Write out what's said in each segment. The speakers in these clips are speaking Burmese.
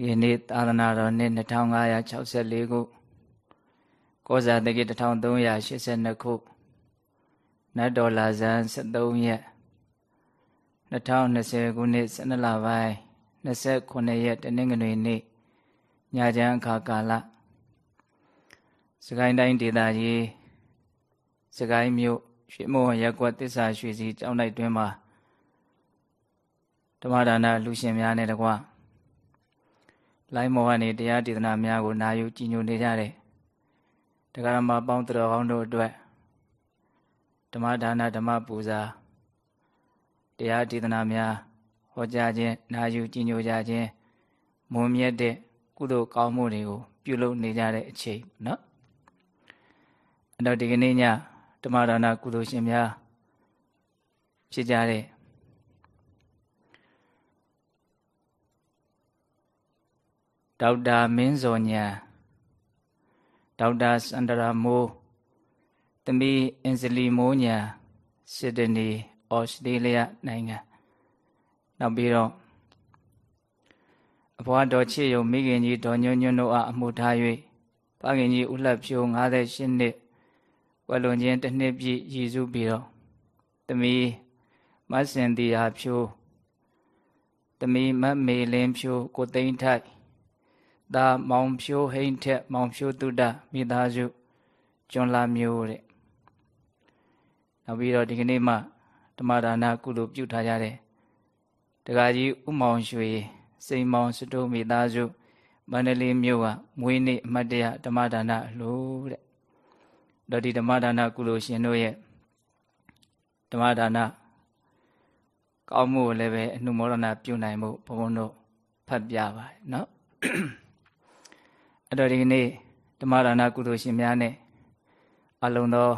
ဒီကနေ့သာသနာတော်နှစ်2564ခုကောဇာတကိ1382ခုနတ်တော်လာဇန်73ရက်2020ခုနှစ်12လပိုင်း29ရက်တနင်္ဂနွေနေ့ညချမ်းအခါကာလစကိုင်းတိုင်းဒေသကြီးစကိုင်းမြို့ရွှေမောရက်ကွက်တစ္ဆာရွှေစီကျောင်းလိုက်တွင်မှာဓမ္မဒါနလူရှင်များနဲ့တကွ လိုင်းမောဟနေတရားဒေသနာများကိုနာယူကြည်ညိုနေကြတဲ့တရားဓမ္မပေါင်းတော်ကောင်းတို့အတွက်ဓမ္မဒါနဓမ္မပူဇာတရားဒေသနာများဟောကြားခြင်းနာယူကြည်ညိုကြခြင်းမွန်မြတ်တဲ့ကုသိုလ်ကောင်းမှုတွေကိုပြုလုပ်နေကြတဲ့အချိန်နော်အဲ့တော့ဒီကနေ့ညဓမ္မဒါနကုသိုလ်ရှင်များဖြစ်ကြတဲ့ ဒေါက်တာမင်းစောညာဒေါက်တာစန္ဒရာမိုးသမီးအင်ဇလီမိုးညာစစ်ဒနီဩစတြေးလျနိုင်ငံနောက်ပြီးတော့အဘွားတော်ချစ်ယုံမိခင်ကြီးဒေါ်ညွန့်ညွန့်တို့အားအမှုထား၍ဖခင်ကြီးဦးလှဖြိုး58နှစ်ဝက်လွန်ချင်းတစ်နှစ်ပြည့်ရည်စုပြီးတော့သမီးမဆင်တီဟာဖြိုးသမီးမမေလင်းဖြိုးကိုသိန်းထိုက် သာမောင်ဖြိုးဟိန်ထက်မောင်ဖြိုးတုဒ္ဒမိသားစုကျွန်းလာမျိုးတဲ့နောက်ပြီးတော့ဒီကနေ့မှဓမ္မဒါနကုလိုပြုထားကြတဲ့တက္ကကြီးဥမောင်ရွှေစိန်မောင်စတိုးမိသားစုမန္တလေးမြို့ကမွေးနေ့အမတ်တရဓမ္မဒါနလို့တဲ့တော့ဒီဓမ္မဒါနကုလိုရှင်တို့ရဲ့ဓမ္မဒါနကောင်းမှုကိုလည်းပဲအနှုမောဒနာပြုနိုင်မှုဘုန်းဘုန်းတို့ဖတ်ပြပါတယ်เนาะ အဲ့တော့ဒီကနေ့ဓမ္မဒါနကုသိုလ်ရှင်များနဲ့အလုံးသော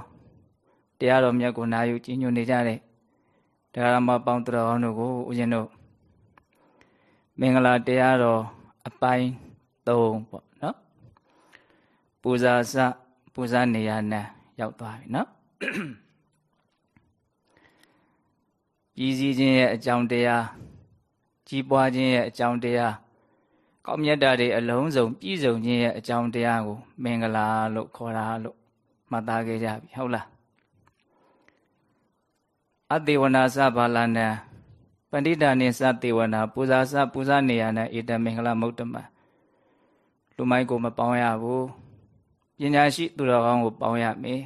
တရားတော်မြတ်ကိုနာယူကြီးညိုနေကြတဲ့တရားဓမ္မပေါင်းတော်အောင်တို့ကိုဦးဇင်းတို့မင်္ဂလာတရားတော်အပိုင်း3ပေါ့နော်ပူဇာစပူဇာနေရနံရောက်သွားပြီနော်ပြည်စည်းခြင်းရဲ့အကြောင်းတရားကြီးပွားခြင်းရဲ့အကြောင်းတရား ကောင်းမြတ်တာတွေအလုံးစုံပြည့်စုံခြင်းရဲ့အကြောင်းတရားကို မင်္ဂလာလို့ခေါ်တာလို့မှတ်သားခဲ့ကြပြီဟုတ်လားအတေဝနာစဘာလနံပန္တိတာနိသတေဝနာပူဇာစပူဇာနေရနံဧတမင်္ဂလမုတ်တမလူမိုက်ကိုမပေါင်းရဘူးပညာရှိသူတော်ကောင်းကိုပေါင်းရမယ်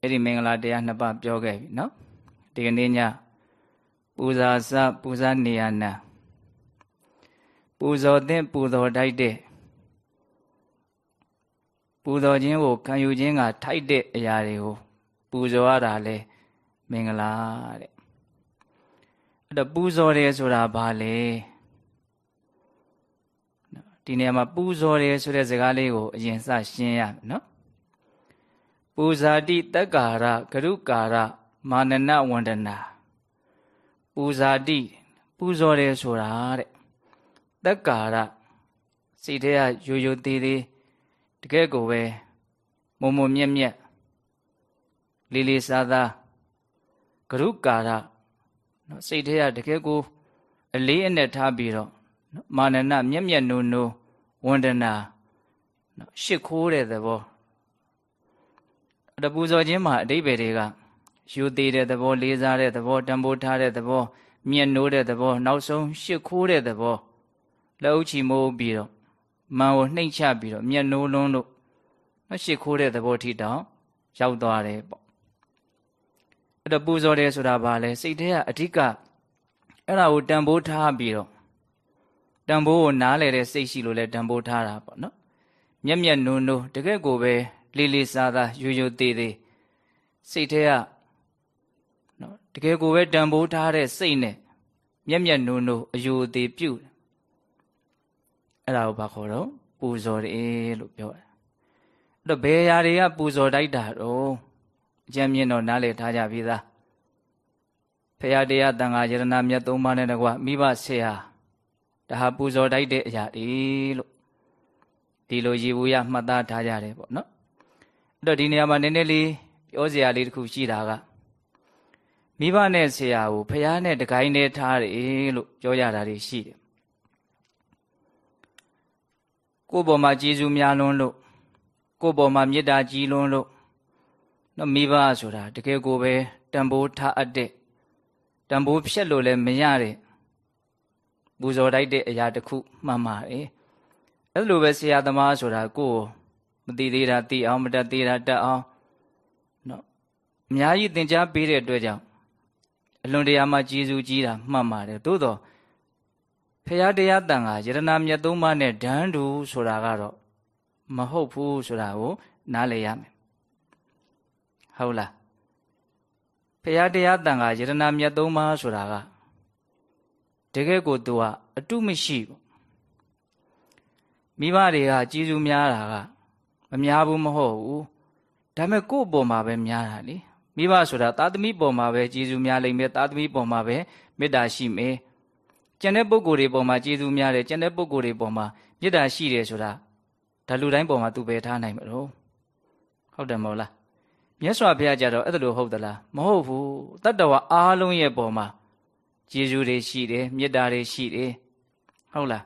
အဲ့ဒီမင်္ဂလာတရားနှစ်ပါးပြောခဲ့ပြီနော်ဒီကနေ့ညပူဇာစပူဇာနေရနံ ပူဇော်တဲ့ပူဇော်တိုက်တဲ့ပူဇော်ခြင်းကိုခံယူခြင်းကထိုက်တဲ့အရာတွေကိုပူဇော်ရတာလေမင်္ဂလာတဲ့အဲ့တော့ပူဇော်တယ်ဆိုတာဘာလဲဒီနေရာမှာပူဇော်တယ်ဆိုတဲ့စကားလေးကိုအရင်စရှင်းရမယ်နော်ပူဇာတိတက္ကာရဂရုကာရမာနနဝန္ဒနာပူဇာတိပူဇော်တယ်ဆိုတာတဲ့ တက္ကာရစိတ်ထဲကရိုးရိုးသေးသေးတကယ်ကိုပဲမုံမုံမြက်မြက်လေးလေးစားစားဂရုကာရနော်စိတ်ထဲကတကယ်ကိုအလေးအနက်ထားပြီးတော့မာနနမျက်မျက်နိုးနိုးဝန္ဒနာနော်ရှ िख ိုးတဲ့သဘောအတပူဇော်ခြင်းမှာအတိပ္ပယ်တွေကယူသေးတဲ့သဘောလေးစားတဲ့သဘောတံပိုးထားတဲ့သဘောမျက်နိုးတဲ့သဘောနောက်ဆုံးရှ िख ိုးတဲ့သဘော လက်ဥချီမိုးပြီးတော့မန်ကိုနှိမ့်ချပြီးတော့မျက်နိုးလုံးလို့ရှ िख ိုးတဲ့သဘောထိတောင်ရောက်သွားတယ်ပေါ့အဲ့တော့ပူဇော်တယ်ဆိုတာဘာလဲစိတ်ထဲကအဓိကအဲ့ဒါကိုတန်ဖိုးထားပြီးတော့တန်ဖိုးကိုနားလဲတဲ့စိတ်ရှိလို့လဲတန်ဖိုးထားတာပေါ့နော်မျက်မျက်နုံနုံတကယ်ကိုပဲလေးလေးစားစားရိုးရိုးသေးသေးစိတ်ထဲကနော်တကယ်ကိုပဲတန်ဖိုးထားတဲ့စိတ်နဲ့မျက်မျက်နုံနုံအယူအသေးပြုတ် အဲ့ဒါကိုဘာခေါ်တော့ပူဇော်တယ်လို့ပြောတယ်အဲ့တော့ဘယ်ຢာတွေကပူဇော်တိုက်တာတော့အကျဉ်းမြင့်တော့နားလည်ထားကြပြီသားဖရာတရားတန်ခါယရဏမြတ်သုံးပါးနဲ့တကွမိဘဆရာဒါဟာပူဇော်တိုက်တဲ့အရာတွေလို့ဒီလိုရည်ဘူးရမှတ်သားထားကြတယ်ပေါ့နော်အဲ့တော့ဒီနေရာမှာနည်းနည်းလေးပြောစရာလေးတစ်ခုရှိတာကမိဘနဲ့ဆရာကိုဖရာနဲ့တကိုင်းနဲ့ထားတယ်လို့ပြောကြတာတွေရှိတယ် ကိုယ့်ဘောမှာကျေးဇူးများလွန်းလို့ကိုယ့်ဘောမှာမေတ္တာကြီးလွန်းလို့နော်မိဘဆိုတာတကယ်ကိုပဲတန်ဖိုးထားအပ်တဲ့တန်ဖိုးဖြတ်လို့လည်းမရတဲ့ပူဇော်တိုက်တဲ့အရာတစ်ခုမှန်ပါတယ်အဲ့လိုပဲဆရာသမားဆိုတာကိုယ်မသိသေးတာသိအောင်မတတ်သေးတာတတ်အောင်နော်အများကြီးသင်ကြားပေးတဲ့အတွက်ကြောင့်အလွန်တရာမှကျေးဇူးကြီးတာမှန်ပါတယ်သို့တော့ ဖရာတရားတန်ခါယရနာမြတ်သုံးပါးနဲ့ဒန်းတူဆိုတာကတော့မဟုတ်ဘူးဆိုတာကိုနားလည်ရမယ်ဟုတ်လားဖရာတရားတန်ခါယရနာမြတ်သုံးပါးဆိုတာကတကယ်ကိုသူကအတုမရှိဘူးမိဘတွေကကျေးဇူးများတာကမများဘူးမဟုတ်ဘူးဒါပေမဲ့ကိုယ့်အပေါ်မှာပဲများတာလေမိဘဆိုတာသာသမီပေါ်မှာပဲကျေးဇူးများလိမ့်မယ်သာသမီပေါ်မှာပဲမေတ္တာရှိမယ် ကျန်တဲ့ပုဂ္ဂိုလ်တွေပေါ်မှာကျေးဇူးများတယ်ကျန်တဲ့ပုဂ္ဂိုလ်တွေပေါ်မှာမေတ္တာရှိတယ်ဆိုတာဒါလူတိုင်းပေါ်မှာသူပဲထားနိုင်မလို့ဟုတ်တယ်မဟုတ်လားမြတ်စွာဘုရားကြတော့အဲ့ဒါလိုဟုတ်သလားမဟုတ်ဘူးတတ္တဝါအားလုံးရဲ့ပေါ်မှာကျေးဇူးတွေရှိတယ်မေတ္တာတွေရှိတယ်ဟုတ်လား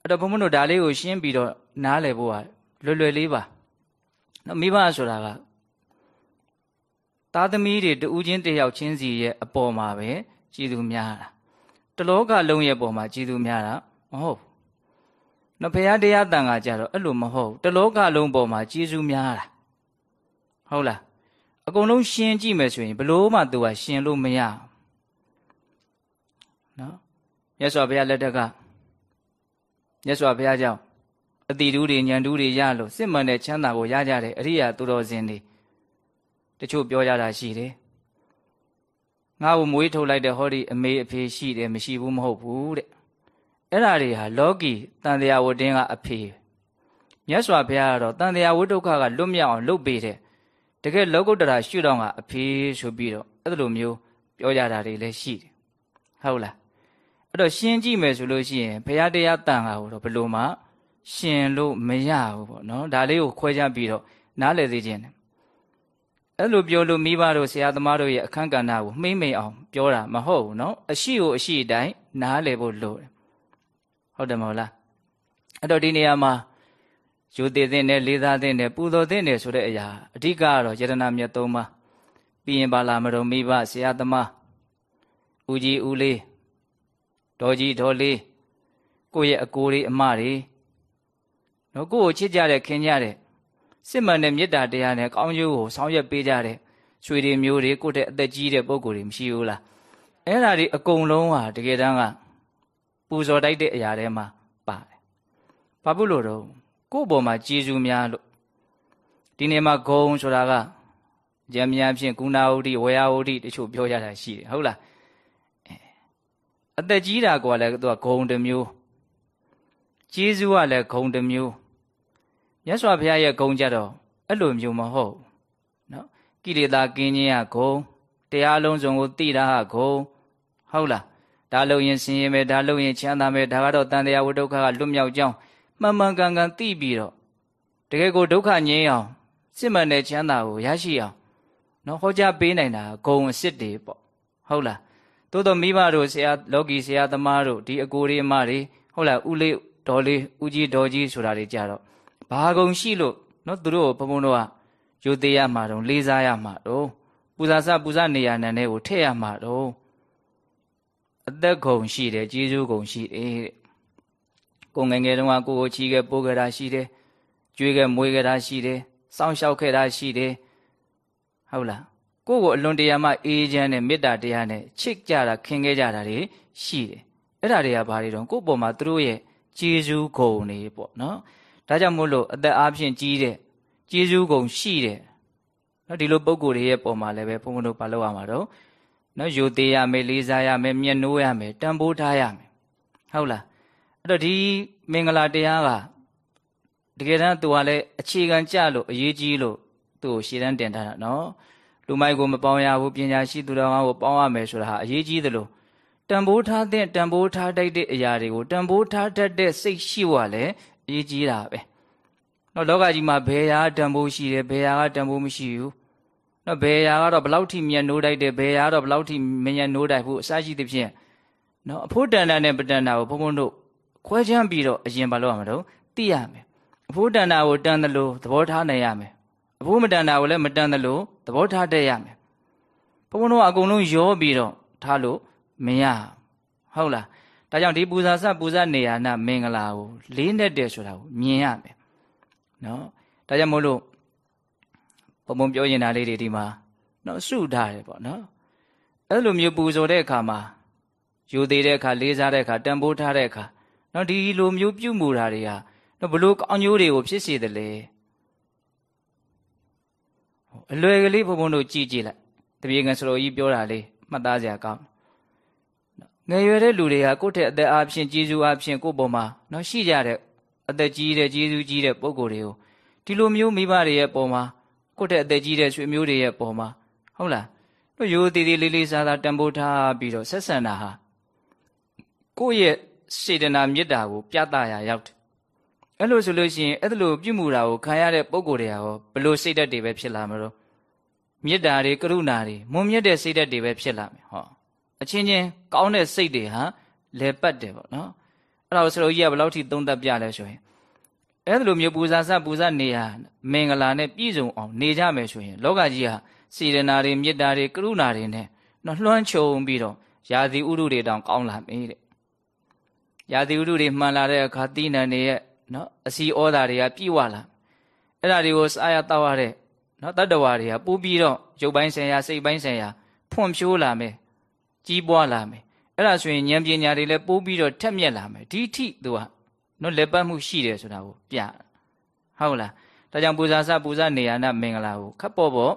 အဲ့တော့ဘုံဘုံတို့ဒါလေးကိုရှင်းပြီးတော့နားလည်ဖို့ကလွယ်လွယ်လေးပါနော်မိဘဆိုတာကသားသမီးတွေတူးချင်းတယောက်ချင်းစီရဲ့အပေါ်မှာပဲကျေးဇူးများတာ တလောကလုံးရဲ့ပေါ်မှာကျေးဇူးများတာမဟုတ်ဘူးနော်ဘုရားတရားတန်ခါကြတော့အဲ့လိုမဟုတ်တလောကလုံးပေါ်မှာကျေးဇူးများတာဟုတ်လားအကုန်လုံးရှင်းကြည့်မယ်ဆိုရင်ဘလို့မှသူကရှင်းလို့မရနော်မြတ်စွာဘုရားလက်ထက်ကမြတ်စွာဘုရားကြောင့်အတိတူးတွေညံတူးတွေရလို့စစ်မှန်တဲ့ချမ်းသာကိုရကြတယ်အရိယာသူတော်စင်တွေတချို့ပြောကြတာရှိတယ် ငါ့ကိုမွေးထုတ်လိုက်တဲ့ဟောဒီအမေအဖေရှိတယ်မရှိဘူးမဟုတ်ဘူးတဲ့အဲ့ဓာတွေဟာလောကီတန်တရားဝတ္တင်းကအဖေမြတ်စွာဘုရားကတော့တန်တရားဝတ္ဒုက္ခကလွတ်မြောက်အောင်လုပ်ပေးတယ်တကယ်လောကုတ္တရာရှုတော့ကအဖေဆိုပြီးတော့အဲ့လိုမျိုးပြောကြတာတွေလည်းရှိတယ်ဟုတ်လားအဲ့တော့ရှင်းကြည့်မယ်ဆိုလို့ရှိရင်ဘုရားတရားတန်ခါကိုတော့ဘယ်လိုမှရှင်လို့မရဘူးပေါ့နော်ဒါလေးကိုခွဲခြားပြီးတော့နားလည်သေးခြင်း အဲ့လိုပြောလို့မိဘတို့ဆရာသမားတို့ရဲ့အခန်းကဏ္ဍကိုမှိမ့်မိန်အောင်ပြောတာမဟုတ်ဘူးနော်အရှိကိုအရှိတိုင်းနားလည်ဖို့လိုတယ်ဟုတ်တယ်မဟုတ်လားအဲ့တော့ဒီနေရာမှာယူသေးတဲ့နဲ့လေးစားတဲ့နဲ့ပူဇော်တဲ့နဲ့ဆိုတဲ့အရာအဓိကကတော့ယတနာမြတ်သုံးပါးပြီးရင်ပါလာမတော်မိဘဆရာသမားဦးကြီးဦးလေးဒေါ်ကြီးဒေါ်လေးကိုယ့်ရဲ့အကိုလေးအမတွေနော်ကိုယ့်ကိုချစ်ကြတဲ့ခင်ကြတဲ့ စစ်မှန်တဲ့မေတ္တာတရားနဲ့ကောင်းကျိုးကိုဆောင်ရွက်ပေးကြတဲ့ရွှေတွေမျိုးတွေကိုယ့်တဲ့အသက်ကြီးတဲ့ပုံကိုယ်တွေမရှိဘူးလားအဲ့ဒါတွေအကုန်လုံးဟာတကယ်တမ်းကပူဇော်တိုက်တဲ့အရာတွေမှာပါတယ်ဘာဖြစ်လို့တော့ကိုယ့်ဘောမှာကျေးဇူးများလို့ဒီနေ့မှာဂုံဆိုတာကကြံမြန်ဖြင့်ကုဏဝုဒ္ဓဝေယဝုဒ္ဓတချို့ပြောကြတာရှိတယ်ဟုတ်လားအသက်ကြီးတာကလည်းသူကဂုံတစ်မျိုးကျေးဇူးကလည်းဂုံတစ်မျိုး မြတ်စွာဘုရားရဲ့ဂုံကြတော့အဲ့လိုမျိုးမဟုတ်နော်ကိလေသာကင်းခြင်းကဂုံတရားလုံးစုံကိုသိတာကဂုံဟုတ်လားဒါလုံရင်ဆင်းရဲမယ်ဒါလုံရင်ချမ်းသာမယ်ဒါကတော့တန်တရားဝိဒုက္ခကလွတ်မြောက်ကြောင်းမှန်မှန်ကန်ကန်သိပြီးတော့တကယ်ကိုဒုက္ခငြိမ်းအောင်စစ်မှန်တဲ့ချမ်းသာကိုရရှိအောင်နော်ဟောကြားပေးနိုင်တာဂုံအစ်စ်တွေပေါ့ဟုတ်လားသို့တော့မိဘတို့ဆရာလောကီဆရာသမားတို့ဒီအကိုတွေအမတွေဟုတ်လားဦးလေးဒေါ်လေးဦးကြီးဒေါ်ကြီးဆိုတာတွေကြတော့ ဘာဂုံရှိလို့နော်သူတို့ဘုံဘုံတို့ကယူသေးရမှာတော့လေးစားရမှာတော့ပူဇာစပူဇာနေရနံတဲ့ကိုထည့်ရမှာတော့အသက်ဂုံရှိတယ်ကျေးဇူးဂုံရှိတယ်တဲ့ကိုငယ်ငယ်တုန်းကကိုကိုချီးခဲ့ပိုးခဲ့တာရှိတယ်ကြွေးခဲ့မွေးခဲ့တာရှိတယ်စောင့်ရှောက်ခဲ့တာရှိတယ်ဟုတ်လားကိုကိုအလွန်တရာမှအေးချမ်းတဲ့မေတ္တာတရားနဲ့ချစ်ကြတာခင်ခဲ့ကြတာတွေရှိတယ်အဲ့ဒါတွေကဘာတွေတော့ကိုယ့်ပေါ်မှာသူတို့ရဲ့ကျေးဇူးဂုံတွေပေါ့နော် ဒါကြောင့်မို့လို့အသက်အားဖြင့်ကြီးတဲ့ကျေးဇူးဂုံရှိတဲ့နော်ဒီလိုပုံကိုယ်တွေရဲ့ပုံမှာလည်းပဲဘုန်းဘုန်းတို့ဘာလုပ်ရမှာတော့နော်ယူသေးရမယ်လေးစားရမယ်မျက်နှိုးရမယ်တန်ဖိုးထားရမယ်ဟုတ်လားအဲ့တော့ဒီမင်္ဂလာတရားကတကယ်တမ်းသူကလည်းအခြေခံကြလို့အရေးကြီးလို့သူ့ကိုရှေ့တန်းတင်ထားတာနော်လူမိုက်ကိုမပေါင်းရဘူးပညာရှိသူတော်ကောင်းကိုပေါင်းရမယ်ဆိုတာဟာအရေးကြီးသလိုတန်ဖိုးထားတဲ့တန်ဖိုးထားတတ်တဲ့အရာတွေကိုတန်ဖိုးထားတတ်တဲ့စိတ်ရှိဖို့ကလည်းအ ရေးကြီးတာပဲနော်လောကကြီးမှာဘယ်ရာတန်ဖိုးရှိတယ်ဘယ်ရာကတန်ဖိုးမရှိဘူးနော်ဘယ်ရာကတော့ဘလောက်ထိမြတ်နိုးတိုက်တယ်ဘယ်ရာကတော့ဘလောက်ထိမညံနိုးတိုက်ဘူးအစရှိသဖြင့်နော်အဖို့တန်တန်နဲ့ပတန်တာကိုဘုံဘုံတို့ခွဲချမ်းပြီးတော့အရင်ဘာလို့ရမှာတော့သိရမယ်အဖိုးတန်တာကိုတန်တယ်လို့သဘောထားနိုင်ရမယ်အဖိုးမတန်တာကိုလည်းမတန်တယ်လို့သဘောထားတတ်ရမယ်ဘုန်းဘုန်းတို့ကအကုန်လုံးရောပြီးတော့ထားလို့မရဟုတ်လား ဒါကြောင့်ဒီပူဇာစပူဇာနေရနာမင်္ဂလာကိုလေးနဲ့တည်းဆိုတာကိုမြင်ရမယ်နော်ဒါကြောင့်မို့လို့ဘုံဘုံပြောရင်တာလေးတွေဒီမှာနော်စုထားတယ်ပေါ့နော်အဲ့လိုမျိုးပူဇော်တဲ့အခါမှာယူသေးတဲ့အခါလေးစားတဲ့အခါတန်ဖိုးထားတဲ့အခါနော်ဒီလိုမျိုးပြုမှုတာတွေဟာနော်ဘလို့ကောင်းကျိုးတွေကိုဖြစ်စေတယ်လေအလွယ်ကလေးဘုံဘုံတို့ကြည့်ကြည့်လိုက်တပြေငယ်စတော်ကြီးပြောတာလေးမှတ်သားစရာကောင်း ငယ်ရွယ်တဲ့လူတွေကကိုယ့်ထက်အသက်အားဖြင့်ကျေးဇူးအားဖြင့်ကိုယ့်ပေါ်မှာနော်ရှိကြတဲ့အသက်ကြီးတဲ့ကျေးဇူးကြီးတဲ့ပုံကိုယ်တွေကိုဒီလိုမျိုးမိဘတွေရဲ့ပုံမှာကိုယ့်ထက်အသက်ကြီးတဲ့ဆွေမျိုးတွေရဲ့ပုံမှာဟုတ်လားတို့ရိုးသေးသေးလေးလေးစားစားတန်ဖိုးထားပြီးတော့ဆက်ဆံတာဟာကိုယ့်ရဲ့စေတနာမေတ္တာကိုပြသရာရောက်တယ်အဲ့လိုဆိုလို့ရှိရင်အဲ့လိုပြုမှုတာကိုခံရတဲ့ပုံကိုယ်တွေဟာဘလို့စိတ်ဓာတ်တွေပဲဖြစ်လာမလို့မေတ္တာတွေကရုဏာတွေမွန်မြတ်တဲ့စိတ်ဓာတ်တွေပဲဖြစ်လာမယ်ဟော အချင်းချင်းကောင်းတဲ့စိတ်တွေဟာလဲပတ်တယ်ပေါ့နော်အဲ့ဒါကိုဆရာကြီးကဘယ်လောက်ထိသုံးသပ်ပြလဲဆိုရင်အဲ့လိုမျိုးပူဇာစပူဇာနေရမင်္ဂလာနဲ့ပြည့်စုံအောင်နေကြမယ်ဆိုရင် လောကကြီးဟာစေတနာတွေမေတ္တာတွေကရုဏာတွေနဲ့နော်လွှမ်းခြုံပြီးတော့ယာတိဥရုတွေတောင်ကောင်းလာမေးတဲ့ယာတိဥရုတွေမှန်လာတဲ့အခါတိနံတွေရဲ့နော်အစီဩတာတွေကပြည့်ဝလာအဲ့ဒါတွေကိုစားရတောက်ရတဲ့နော်တတ္တဝါတွေကပူပြီးတော့ရုပ်ပိုင်းဆိုင်ရာစိတ်ပိုင်းဆိုင်ရာဖွံ့ဖြိုးလာမယ် ကြီးပွားလာမယ်အဲ့ဒါဆိုရင်ဉာဏ်ပညာတွေလည်းပိုးပြီးတော့ထက်မြက်လာမယ်ဒီထိသူကနော်လက်ပတ်မှုရှိတယ်ဆိုတာကိုပြဟုတ်လားဒါကြောင့်ပူဇာစပူဇာနေရနာမင်္ဂလာကိုခပ်ပေါ်ပေါ်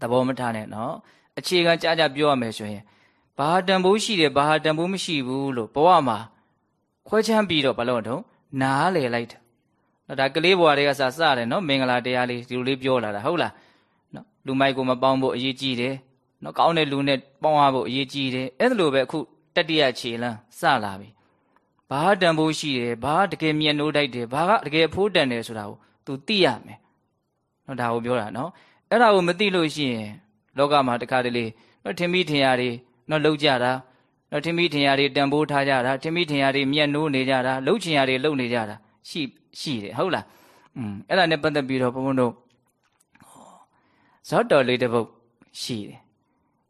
သဘောမထားနဲ့နော်အခြေခံကြကြပြောရမယ်ဆိုရင်ဘာတန်ဖိုးရှိတယ်ဘာတန်ဖိုးမရှိဘူးလို့ဘဝမှာခွဲချမ်းပြီးတော့ဘာလို့တော့နားလေလိုက်တယ်နော်ဒါကလေးဘဝတွေကစစတယ်နော်မင်္ဂလာတရားလေးဒီလိုလေးပြောလာတာဟုတ်လားနော်လူမိုက်ကိုမပေါင်းဖို့အရေးကြီးတယ် နော်ကောင်းတဲ့လူနဲ့ပေါင်းရဖို့အရေးကြီးတယ်အဲ့ဒါလိုပဲအခုတတိယခြေလန်းစလာပြီဘာတန်ဖိုးရှိတယ်ဘာတကယ်မြတ်နိုးတိုက်တယ်ဘာကတကယ်ဖိုးတန်တယ်ဆိုတာကို तू သိရမယ်နော်ဒါကိုပြောတာနော်အဲ့ဒါကိုမသိလို့ရှိရင်လောကမှာတခါတလေနော်ထင်မိထင်ရတွေနော်လှုပ်ကြတာနော်ထင်မိထင်ရတွေတန်ဖိုးထားကြတာထင်မိထင်ရတွေမြတ်နိုးနေကြတာလှုပ်ချင်ရတွေလှုပ်နေကြတာရှိရှိတယ်ဟုတ်လားอืมအဲ့ဒါနဲ့ပတ်သက်ပြီးတော့ဘုန်းဘုန်းတို့ဇောတော်လေးတစ်ပုဒ်ရှိတယ်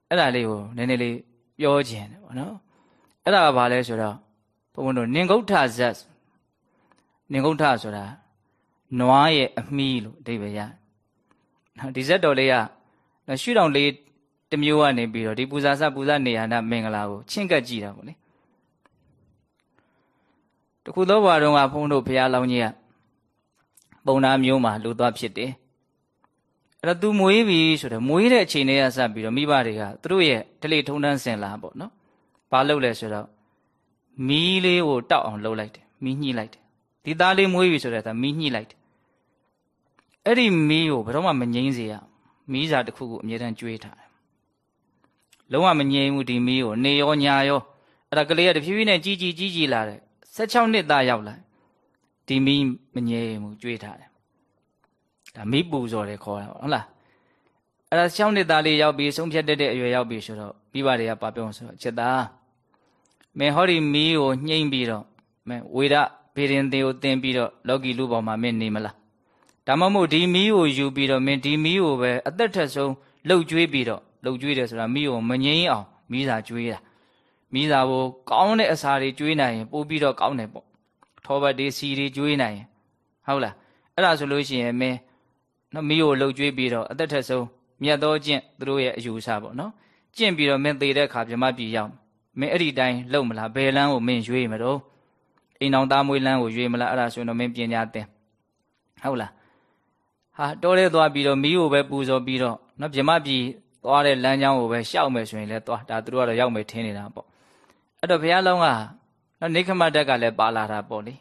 အဲ့ဒါလေးကိုနည်းနည်းလေးပြောခြင်းတယ်ပေါ့နော်အဲ့ဒါကဘာလဲဆိုတော့ဘုန်းဘုန်းတို့နင်္ဂုဋ္ဌဇတ်နင်္ဂုဋ္ဌဆိုတာနွားရဲ့အမီးလို့အဓိပ္ပာယ်ရနော်ဒီဇတ်တော်လေးကရှုထောင့်လေးတစ်မျိုးကနေပြီးတော့ဒီပူဇာစပူဇာနေရနာမင်္ဂလာကိုချင့်ကပ်ကြည့်တာပေါ့လေတခုသောဘဝတုန်းကဘုန်းတို့ဘုရားလောင်းကြီးကပုံနာမျိုးမှာလူသွားဖြစ်တယ် အဲ့တော့ तू မွေးပြီဆိုတော့မွေးတဲ့အချိန်လေးကစပြီးတော့မိဘတွေကသူတို့ရဲ့ဒလိထုံတန်းစင်လာပေါ့နော်ဘာလုပ်လဲဆိုတော့မီးလေးကိုတောက်အောင်လှုပ်လိုက်တယ်မီးညှိလိုက်တယ်ဒီသားလေးမွေးပြီဆိုတော့ဒါမီးညှိလိုက်တယ်အဲ့ဒီမီးကိုဘယ်တော့မှမငြိမ်းစေရမီးစာတစ်ခုကိုအမြဲတမ်းကျွေးထားတယ်လုံးဝမငြိမ်းဘူးဒီမီးကိုနေရောညာရောအဲ့ဒါကလေးကတဖြည်းဖြည်းနဲ့ကြီးကြီးကြီးကြီးလာတယ်16နှစ်သားရောက်လာဒီမီးမငြိမ်ဘူးကြွေးထားတယ် ဒါမီးပူဇော်တယ်ခေါ်တာဟုတ်လားအဲ့ဒါ6နှစ်သားလေးရောက်ပြီးဆုံးဖြတ်တတ်တဲ့အရွယ်ရောက်ပြီဆိုတော့မိဘတွေကပါပြောဆိုတော့ချက်သားမင်းဟောဒီမီးကိုညှိမ့်ပြီးတော့မင်းဝေဒဘေရင်သေးကိုတင်ပြီးတော့လောကီလူပေါ်မှာမင်းနေမလားဒါမှမဟုတ်ဒီမီးကိုယူပြီးတော့မင်းဒီမီးကိုပဲအသက်ထက်ဆုံးလှုပ်ကြွေးပြီးတော့လှုပ်ကြွေးတယ်ဆိုတာမီးကိုမငြိမ်းအောင်မီးစာကြွေးတာမိသားကိုကောင်းတဲ့အစာတွေကျွေးနိုင်ရင်ပို့ပြီးတော့ကောင်းတယ်ပေါ့ထောပတ်တွေစီတွေကျွေးနိုင်ရင်ဟုတ်လားအဲ့ဒါဆိုလို့ရှိရင်မင်း နော်မိကိုလှုပ်ကျွေးပြီးတော့အသက်ထက်ဆုံးမြတ်သောကျင့်သူတို့ရဲ့အယူဆပေါ့နော်ကျင့်ပြီးတော့မင်းသေတဲ့အခါပြမပြည်ရောက်မင်းအဲ့ဒီတိုင်းလှုပ်မလားဘယ်လမ်းကိုမင်းရွေးမတော့အိမ်အောင်သားမွေးလမ်းကိုရွေးမလားအဲ့ဒါဆိုရင်တော့မင်းပညာသင်ဟုတ်လားဟာတော်ရဲသွားပြီးတော့မိကိုပဲပူဇော်ပြီးတော့နော်ပြမပြည်သွားတဲ့လမ်းကြောင်းကိုပဲရှောက်မယ်ဆိုရင်လည်းသွားဒါသူတို့ကတော့ရောက်မယ်ထင်နေတာပေါ့အဲ့တော့ဘုရားလုံးကနော်နေခမတက်ကလည်းပါလာတာပေါ့လေ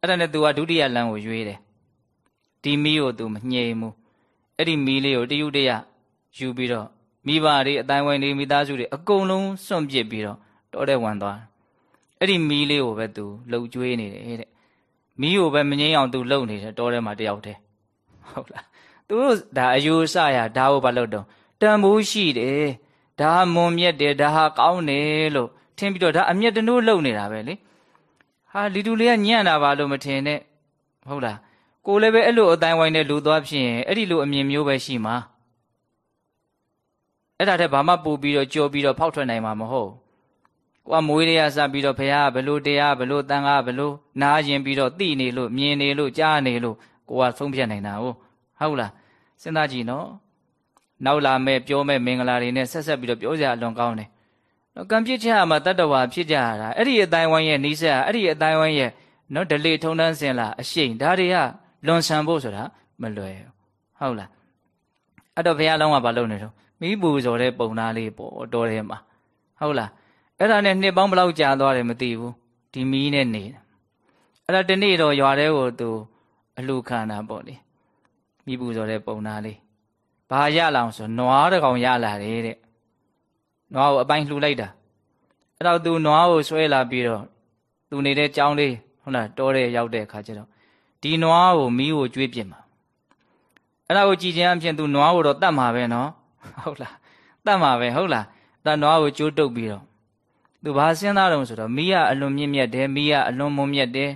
အဲ့ဒါနဲ့ तू ကဒုတိယလမ်းကိုရွေးတယ် ဒီမီးကိုသူမငြိမ်ဘူးအဲ့ဒီမီးလေးကိုတရုတ်တရယူပြီးတော့မိဘတွေအတိုင်းဝိုင်းတွေမိသားစုတွေအကုန်လုံးစွန့်ပစ်ပြီးတော့တောထဲဝင်သွားအဲ့ဒီမီးလေးကိုပဲသူလှုပ်ကျွေးနေတယ်တဲ့မီးကိုပဲမငြိမ်အောင်သူလှုပ်နေတယ်တောထဲမှာတယောက်တည်းဟုတ်လားသူတို့ဒါအယူအဆရဒါကိုဘာလို့တော့တန်ဖိုးရှိတယ်ဒါမွန်မြတ်တယ်ဒါဟာကောင်းတယ်လို့ထင်ပြီးတော့ဒါအမျက်တနိုးလှုပ်နေတာပဲလေဟာလီတူလေးကညံ့တာပါလို့မထင်နဲ့ဟုတ်လား ကိုလည်းပဲအဲ့လိုအတိုင်းဝိုင်းနဲ့လူသွားဖြစ်ရင်အဲ့ဒီလိုအမြင်မျိုးပဲရှိမှာအဲ့ဒါတဲ့ဘာမှပို့ပြီးတော့ကြော်ပြီးတော့ဖောက်ထွက်နိုင်မှာမဟုတ်ကိုကမွေးရရစပြီးတော့ဘုရားဘလို့တရားဘလို့တန်ခါဘလို့နားရင်ပြီးတော့သိနေလို့မြင်နေလို့ကြားနေလို့ကိုကဆုံးဖြတ်နိုင်တာဟုတ်ဟုတ်လားစဉ်းစားကြည့်နော်နောက်လာမဲ့ပြောမဲ့မင်္ဂလာတွေနဲ့ဆက်ဆက်ပြီးတော့ပြောစရာအလွန်ကောင်းတယ်နော်ကံပြစ်ချက်မှာတတ္တဝါဖြစ်ကြရတာအဲ့ဒီအတိုင်းဝိုင်းရဲ့နီးစပ်အဲ့ဒီအတိုင်းဝိုင်းရဲ့နော်ဒလေထုံတန်းစင်လာအရှိန်ဒါတွေက လွန်ဆန်ဖို့ဆိုတာမလွယ်ဟုတ်လားအဲ့တော့ဘုရားလောင်းကဘာလုပ်နေတော့မိပူဇော်တဲ့ပုံသားလေးပေါ့တော်တယ်မှာဟုတ်လားအဲ့ဒါနဲ့နှစ်ပေါင်းဘလောက်ကြာသွားတယ်မသိဘူးဒီမီးနဲ့နေအဲ့ဒါတနေ့တော့ရွာထဲကိုသူအလှခံတာပေါ့လေမိပူဇော်တဲ့ပုံသားလေးဘာရလောင်ဆိုနွားတကောင်ရလာတယ်တဲ့နွားကိုအပိုင်းလှူလိုက်တာအဲ့တော့သူနွားကိုဆွဲလာပြီးတော့သူနေတဲ့ကြောင်းလေးဟုတ်လားတောထဲရောက်တဲ့အခါကျတော့ ဒီနွားကိုမီးကိုကျွေးပြစ်မှာအဲ့ဒါကိုကြည်ချင်းအဖြစ်သူနွားကိုတော့တတ်မှာပဲနော်ဟုတ်လားတတ်မှာပဲဟုတ်လားဒါနွားကိုကြိုးတုပ်ပြီးတော့သူဘာစဉ်းစားတော့ဆိုတော့မီးကအလွန်မြင့်မြတ်တယ်မီးကအလွန်မုံမြတ်တယ်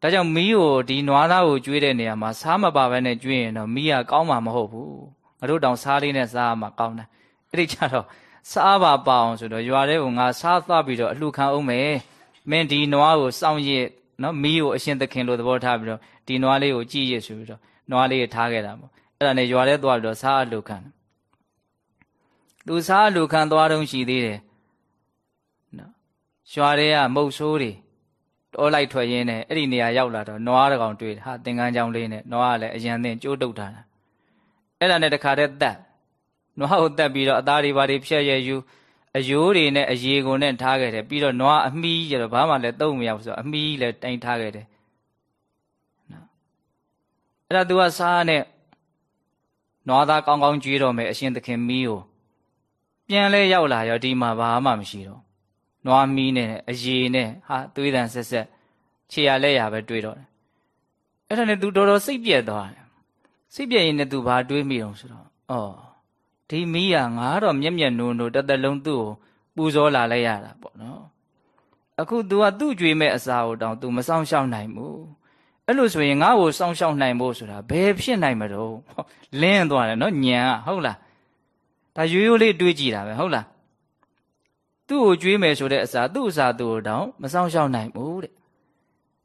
ဒါကြောင့်မီးကိုဒီနွားသားကိုကျွေးတဲ့နေရာမှာစားမပါဘဲနဲ့ကျွေးရင်တော့မီးကကောင်းမှာမဟုတ်ဘူးငါတို့တောင်စားလေးနဲ့စားမှာကောင်းတယ်အဲ့ဒီကြတော့စားပါပါအောင်ဆိုတော့ရွာထဲကိုငါစားသွားပြီးတော့အလှခံအောင်မယ်မင်းဒီနွားကိုစောင့်ရစ် နော်မီးကိုအရှင်သခင်လိုသဘောထားပြီးတော့ဒီနွားလေးကိုကြည့်ရဆိုပြီးတော့နွားလေးထားခဲ့တာပေါ့အဲ့ဒါနဲ့ရွာထဲသွားပြီးတော့စားအလှခံသူစားအလှခံသွားတော့ရှိသေးတယ်နော်ရွာထဲကမုတ်ဆိုးတွေတောလိုက်ထွက်ရင်းနဲ့အဲ့ဒီနေရာရောက်လာတော့နွားတကောင်တွေ့တယ်ဟာသင်္ကန်းချောင်းလေးနဲ့နွားကလည်းအရန်သင်ကြိုးတုပ်ထားတာအဲ့ဒါနဲ့တခါတည်းတတ်နွားကိုတက်ပြီးတော့အသားတွေဘာတွေဖြတ်ရယူ အယိုးတွေနဲ့အရေကုန်နဲ့ထားခဲ့တယ်ပြီးတော့နွားအမီးကျတော့ဘာမှလည်းသုံးမရဘူးဆိုတော့အမီးလည်းတိုင်ထားခဲ့တယ်နော်အဲ့ဒါသူကစားနဲ့နွားသားကောင်းကောင်းကြွေးတော့မယ်အရှင်သခင်မီးကိုပြန်လဲရောက်လာရောဒီမှာဘာမှမရှိတော့နွားမီးနဲ့အရေနဲ့ဟာသွေးတန်ဆက်ဆက်ခြေရလက်ရပဲတွေးတော့တယ်အဲ့ဒါနဲ့သူတော်တော်စိတ်ပြက်သွားတယ်စိတ်ပြက်ရင်လည်းသူဘာတွေးမိအောင်ဆိုတော့အော် ဒီမီးကငါတော့မျက်မျက်နိုးနိုးတသက်လုံးသူ့ကိုပူဇော်လာလိုက်ရတာပေါ့နော်အခု तू ကသူ့ကြွေမဲ့အစာကိုတောင် तू မဆောင်ရှောက်နိုင်ဘူးအဲ့လိုဆိုရင်ငါ့ကိုစောင့်ရှောက်နိုင်ဖို့ဆိုတာဘယ်ဖြစ်နိုင်မလို့လင်းသွားတယ်နော်ညံကဟုတ်လားဒါရိုးရိုးလေးတွေးကြည့်တာပဲဟုတ်လားသူ့ကိုကြွေးမယ်ဆိုတဲ့အစာသူ့အစာသူ့ကိုတောင်မဆောင်ရှောက်နိုင်ဘူးတဲ့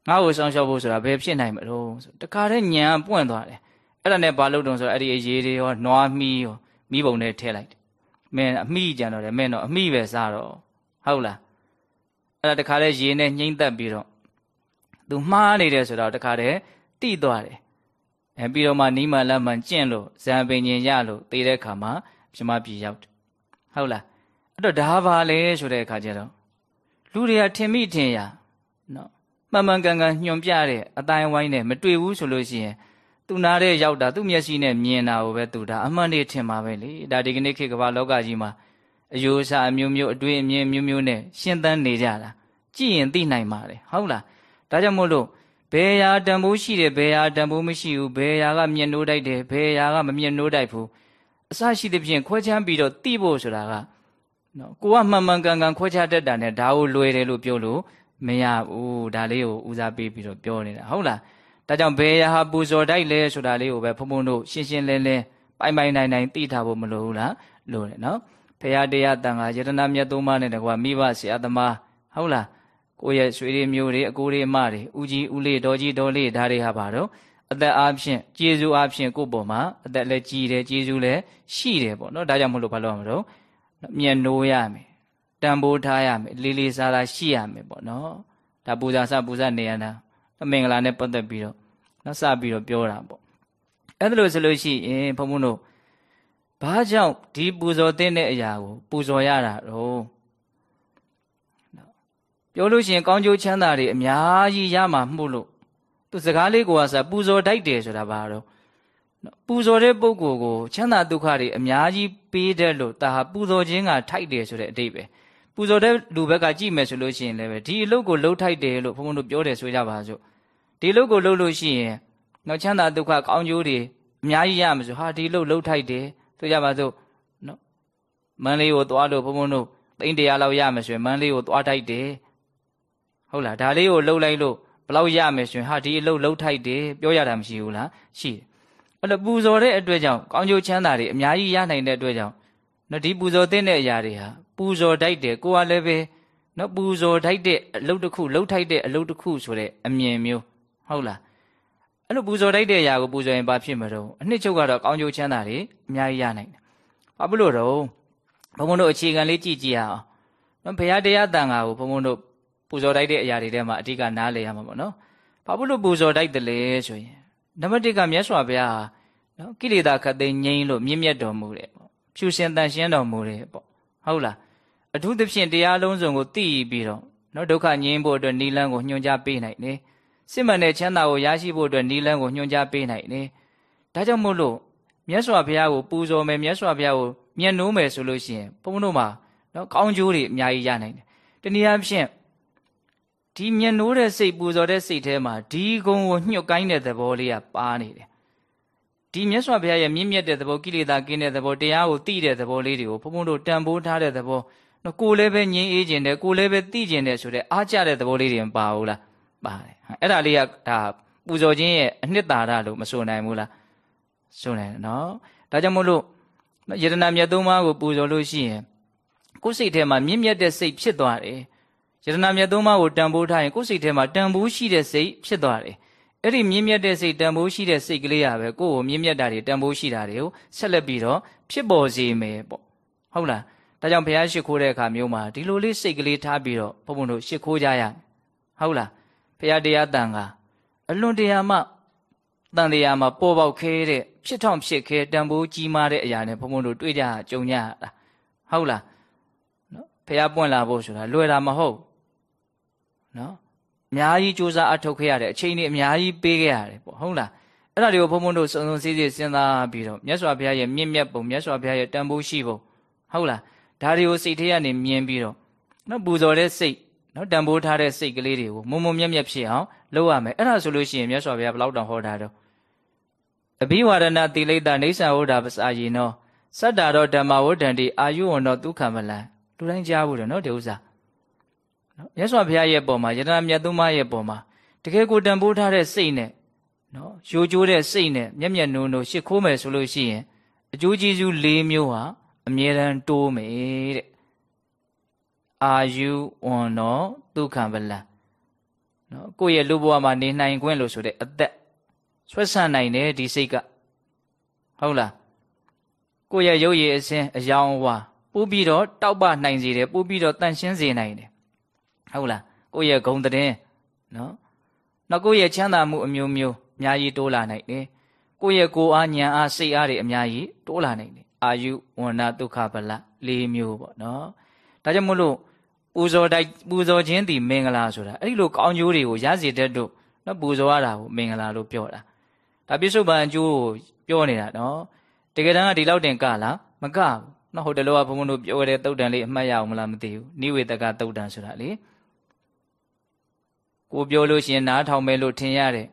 ငါ့ကိုဆောင်ရှောက်ဖို့ဆိုတာဘယ်ဖြစ်နိုင်မလို့ဆိုတခါတည်းညံပွင့်သွားတယ်အဲ့ဒါနဲ့ဘာလုပ်တုံဆိုတော့အဲ့ဒီအရေးတွေရောနွားမီးရော မိဘုံနဲ့ထည့်လိုက်တယ်မင်းအမိကြံတော့တယ်မင်းတော့အမိပဲစားတော့ဟုတ်လားအဲ့ဒါတခါလဲရေနဲ့ညှိမ့်သက်ပြီးတော့သူမှားနေတယ်ဆိုတော့တခါတည်းတိသွားတယ်အဲပြီးတော့မှနီးမလက်မှန်ကျင့်လို့ဇံပင်ញင်ရလို့တေးတဲ့ခါမှာပြမပြေရောက်တယ်ဟုတ်လားအဲ့တော့ဒါပါလေဆိုတဲ့အခါကျတော့လူတွေကထင်မိထင်ရနော်မှန်မှန်ကန်ကန်ညွန်ပြတဲ့အတိုင်းဝိုင်းနဲ့မတွေ့ဘူးဆိုလို့ရှိရင် သူနာတဲ့ရောက်တာသူ့မျက်စိနဲ့မြင်တာကိုပဲသူဒါအမှန်တည်းထင်ပါပဲလေဒါဒီကနေ့ခေတ်ကမ္ဘာလောကကြီးမှာအယိုးအစားအမျိုးမျိုးအတွေ့အမြင်မျိုးမျိုးနဲ့ရှင်းသန်းနေကြတာကြည့်ရင်သိနိုင်ပါတယ်ဟုတ်လားဒါကြောင့်မို့လို့ဘယ်ရာတန်ဖိုးရှိတယ်ဘယ်ရာတန်ဖိုးမရှိဘူးဘယ်ရာကမြင်နိုးတိုက်တယ်ဘယ်ရာကမမြင်နိုးတိုက်ဘူးအစရှိသဖြင့်ခွဲခြမ်းပြီးတော့သိဖို့ဆိုတာကနော်ကိုကမှန်မှန်ကန်ကန်ခွဲခြားတတ်တာနဲ့ဒါကိုလွယ်တယ်လို့ပြောလို့မရဘူးဒါလေးကိုဦးစားပေးပြီးတော့ပြောနေတာဟုတ်လား ဒါကြောင့်ဘယ်ရဟာပူဇော်တိုက်လဲဆိုတာလေးကိုပဲဘုံဘုံတို့ရှင်းရှင်းလင်းလင်းပိုင်ပိုင်နိုင်နိုင်သိထားဖို့မလိုဘူးလားလိုတယ်နော်ဖရာတရားတန်ခါယတနာမြတ်သုံးပါးနဲ့တကွာမိဘဆရာသမားဟုတ်လားကိုယ့်ရဲ့ရွှေတွေမျိုးတွေအကိုတွေအမတွေဦးကြီးဦးလေးဒေါ်ကြီးဒေါ်လေးဒါတွေဟာပါတော့အသက်အားဖြင့်ကျေးဇူးအားဖြင့်ကိုယ့်ပေါ်မှာအသက်လည်းကြီးတယ်ကျေးဇူးလည်းရှိတယ်ပေါ့နော်ဒါကြောင့်မလို့ဘာလို့ရမလို့မြတ်နိုးရမယ်တန်ဖိုးထားရမယ်လေးလေးစားစားရှိရမယ်ပေါ့နော်ဒါပူဇာစပူဇာနေရတာအ မင်္ဂလာနဲ့ပတ်သက်ပြီးတော့နော်စပြီးတော့ပြောတာပေါ့အဲ့ဒါလို့ဆိုလို့ရှိရင်ဘုံဘုံတို့ဘာကြောင့်ဒီပူဇော်တဲ့အရာကိုပူဇော်ရတာတော့ပြောလို့ရှိရင်ကောင်းကျိုးချမ်းသာတွေအများကြီးရမှာမှုလို့သူစကားလေးကိုကဆိုပူဇော်တိုက်တယ်ဆိုတာဘာတော့ပူဇော်တဲ့ပုဂ္ဂိုလ်ကိုချမ်းသာဒုက္ခတွေအများကြီးပေးတယ်လို့ဒါဟာပူဇော်ခြင်းကထိုက်တယ်ဆိုတဲ့အတိတ်ပဲပူဇော်တဲ့လူဘက်ကကြည့်မယ်ဆိုလို့ရှိရင်လည်းပဲဒီအလုပ်ကိုလှုပ်ထိုက်တယ်လို့ဘုန်းဘုန်းတို့ပြောတယ်ဆိုကြပါစို့ ဒီလုပ်ကိုလုပ်လို့ရှိရင်နော်ချမ်းသာဒုက္ခကောင်းကျိုးတွေအများကြီးရမှာဆိုဟာဒီလုပ်လှုပ်ထိုက်တယ်ဆိုကြပါစို့နော်မန်းလေးကိုသွားလို့ဘုံဘုံတို့သိန်းတရားလောက်ရမှာဆိုရင်မန်းလေးကိုသွားထိုက်တယ်ဟုတ်လားဒါလေးကိုလှုပ်လိုက်လို့ဘလောက်ရမယ်ဆိုရင်ဟာဒီအလုပ်လုပ်ထိုက်တယ်ပြောရတာမရှိဘူးလားရှိတယ်အဲ့တော့ပူဇော်တဲ့အတွက်ကြောင့်ကောင်းကျိုးချမ်းသာတွေအများကြီးရနိုင်တဲ့အတွက်ကြောင့်နော်ဒီပူဇော်တဲ့အရာတွေဟာပူဇော်တိုက်တယ်ကိုကလည်းပဲနော်ပူဇော်ထိုက်တဲ့အလုပ်တစ်ခုလုပ်ထိုက်တဲ့အလုပ်တစ်ခုဆိုတဲ့အမြင်မျိုး ဟုတ်လားအဲ့လိုပူဇော်တိုက်တဲ့အရာကိုပူဇော်ရင်ဘာဖြစ်မှာတော့အနှစ်ချုပ်ကတော့ကောင်းကျိုးချမ်းသာတွေအများကြီးရနိုင်တယ်ဘာဖြစ်လို့တော့ဘုံဘုံတို့အခြေခံလေးကြည့်ကြည့်ရအောင်နော်ဘုရားတရားတန်ခါကိုဘုံဘုံတို့ပူဇော်တိုက်တဲ့အရာတွေထဲမှာအဓိကနားလည်ရမှာပေါ့နော်ဘာဖြစ်လို့ပူဇော်တိုက်တယ်လဲဆိုရင်နံပါတ်1ကမြတ်စွာဘုရားဟာနော်ကိလေသာခတ်သိမ်းငြိမ်းလို့မြင့်မြတ်တော်မူတယ်ပေါ့ဖြူစင်တန်ရှင်းတော်မူတယ်ပေါ့ဟုတ်လားအထူးသဖြင့်တရားလုံးစုံကိုသိပြီးတော့နော်ဒုက္ခငြိမ်းဖို့အတွက်နိလန်းကိုညွှန်ကြားပေးနိုင်တယ် စစ်မှန်တဲ့ချမ်းသာကိုရရှိဖို့အတွက်နိလန်းကိုညွှန်ကြားပေးနိုင်တယ်ဒါကြောင့်မို့လို့မြတ်စွာဘုရားကိုပူဇော်မယ်မြတ်စွာဘုရားကိုမြတ်နိုးမယ်ဆိုလို့ရှိရင်ဘုန်းဘုန်းတို့မှာနော်ကောင်းကျိုးတွေအများကြီးရနိုင်တယ်တနည်းအားဖြင့်ဒီမြတ်နိုးတဲ့စိတ်ပူဇော်တဲ့စိတ်ထဲမှာဒီဂုံကိုညှုတ်ကိုင်းတဲ့သဘောလေးကပါနေတယ်ဒီမြတ်စွာဘုရားရဲ့မြင့်မြတ်တဲ့သဘောကိလေသာကင်းတဲ့သဘောတရားကိုသိတဲ့သဘောလေးတွေကိုဘုန်းဘုန်းတို့တန်ဖိုးထားတဲ့သဘောနော်ကိုယ်လည်းပဲငြင်းအေးခြင်းတယ်ကိုယ်လည်းပဲသိခြင်းတယ်ဆိုတဲ့အားကျတဲ့သဘောလေးတွေမပါဘူးလား ပါတယ်အဲ့ဒါလေးကဒါပူဇော်ခြင်းရဲ့အနှစ်သာရလို့မဆိုနိုင်ဘူးလားဆိုနိုင်နော်ဒါကြောင့်မို့လို့ယတနာမြတ်သုံးပါးကိုပူဇော်လို့ရှိရင်ကိုယ်စိတ်ထဲမှာမြင့်မြတ်တဲ့စိတ်ဖြစ်သွားတယ်ယတနာမြတ်သုံးပါးကိုတန်ဖိုးထားရင်ကိုယ်စိတ်ထဲမှာတန်ဖိုးရှိတဲ့စိတ်ဖြစ်သွားတယ်အဲ့ဒီမြင့်မြတ်တဲ့စိတ်တန်ဖိုးရှိတဲ့စိတ်ကလေးရပဲကိုယ့်ကိုမြင့်မြတ်တာတွေတန်ဖိုးရှိတာတွေကိုဆက်လက်ပြီးတော့ဖြစ်ပေါ်စေမယ်ပေါ့ဟုတ်လားဒါကြောင့်ဘုရားရှိခိုးတဲ့အခါမျိုးမှာဒီလိုလေးစိတ်ကလေးထားပြီးတော့ဘုံဘုံတို့ရှိခိုးကြရဟုတ်လား ဘုရားတရားတန်ခါအလွန်တရာမှတန်တရားမှာပေါ်ပေါက်ခဲတဲ့ဖြစ်ထောင်ဖြစ်ခဲတန်ဖိုးကြီးမားတဲ့အရာနဲ့ဘုံဘုံတို့တွေ့ကြကြုံကြတာဟုတ်လားနော်ဘုရားပွင့်လာဖို့ဆိုတာလွယ်တာမဟုတ်နော်အများကြီးစူးစမ်းအထောက်ခဲ့ရတဲ့အချိန်တွေအများကြီးပေးခဲ့ရတယ်ပေါ့ဟုတ်လားအဲ့ဒါတွေကိုဘုံဘုံတို့စုံစုံစည်းစည်းစဉ်းစားပြီးတော့မြတ်စွာဘုရားရဲ့မြင့်မြတ်ပုံမြတ်စွာဘုရားရဲ့တန်ဖိုးရှိပုံဟုတ်လားဒါတွေကိုစိတ်ထဲကနေမြင်ပြီးတော့နော်ပူဇော်တဲ့စိတ် နော်တန်ဖိုးထားတဲ့စိတ်ကလေးတွေကိုမုံမုံမြက်မြက်ဖြစ်အောင်လုပ်ရမယ်အဲ့ဒါဆိုလို့ရှိရင်မြတ်စွာဘုရားဘယ်လောက်တောင်ဟောတာတော့အဘိဝါဒနာတိလိတ္တနေဆာဝဒ္ဓပစာယီနောစတ္တာရောဓမ္မဝဋ္ဌန္တိအာယုဝန္တောဒုက္ခမလံလူတိုင်းကြားဘူးတယ်နော်ဒီဥစ္စာနော်မြတ်စွာဘုရားရဲ့ပုံမှာယတနာမြတ်သုံးပါးရဲ့ပုံမှာတကယ်ကိုတန်ဖိုးထားတဲ့စိတ်နဲ့နော်ရိုးကျိုးတဲ့စိတ်နဲ့မျက်မျက်နှုံနှုံရှ िख ိုးမယ်ဆိုလို့ရှိရင်အကျိုးကျေးဇူး၄မျိုးဟာအမြဲတမ်းတိုးမယ်တဲ့ အာယုဝန္နောဒုက္ခဗလံနော်ကိုယ့်ရဲ့လူဘဝမှာနေနိုင်ခွင့်လို့ဆိုတဲ့အသက်ဆွဲဆန့်နိုင်တယ်ဒီစိတ်ကဟုတ်လားကိုယ့်ရဲ့ရုပ်ရည်အစဉ်အယောင်အဝါပို့ပြီးတော့တောက်ပနိုင်စေတယ်ပို့ပြီးတော့တန့်ရှင်းစေနိုင်တယ်ဟုတ်လားကိုယ့်ရဲ့ဂုံတည်နော်နောက်ကိုယ့်ရဲ့ချမ်းသာမှုအမျိုးမျိုးအများကြီးတိုးလာနိုင်တယ်ကိုယ့်ရဲ့ကိုယ်အားဉာဏ်အားစိတ်အားတွေအများကြီးတိုးလာနိုင်တယ်အာယုဝန္နာဒုက္ခဗလ၄မျိုးပေါ့နော်ဒါကြောင့်မို့လို့ ပူဇော်တိုက်ပူဇော်ခြင်းဒီမင်္ဂလာဆိုတာအဲ့ဒီလိုကောင်းကျိုးတွေကိုရစေတတ်တို့နော်ပူဇော်ရတာကိုမင်္ဂလာလို့ပြောတာဒါပြစ္ဆုတ်ပန်အကျိုးကိုပြောနေတာနော်တကယ်တမ်းကဒီလောက်တင်ကလားမကဘူးနော်ဟိုတလောကဘုံဘုံတို့ပြောတဲ့တုတ်တန်လေးအမှတ်ရအောင်မလားမသိဘူးနိဝေတကတုတ်တန်ဆိုတာလေကိုပြောလို့ရှိရင်နားထောင်မယ်လို့ထင်ရတယ်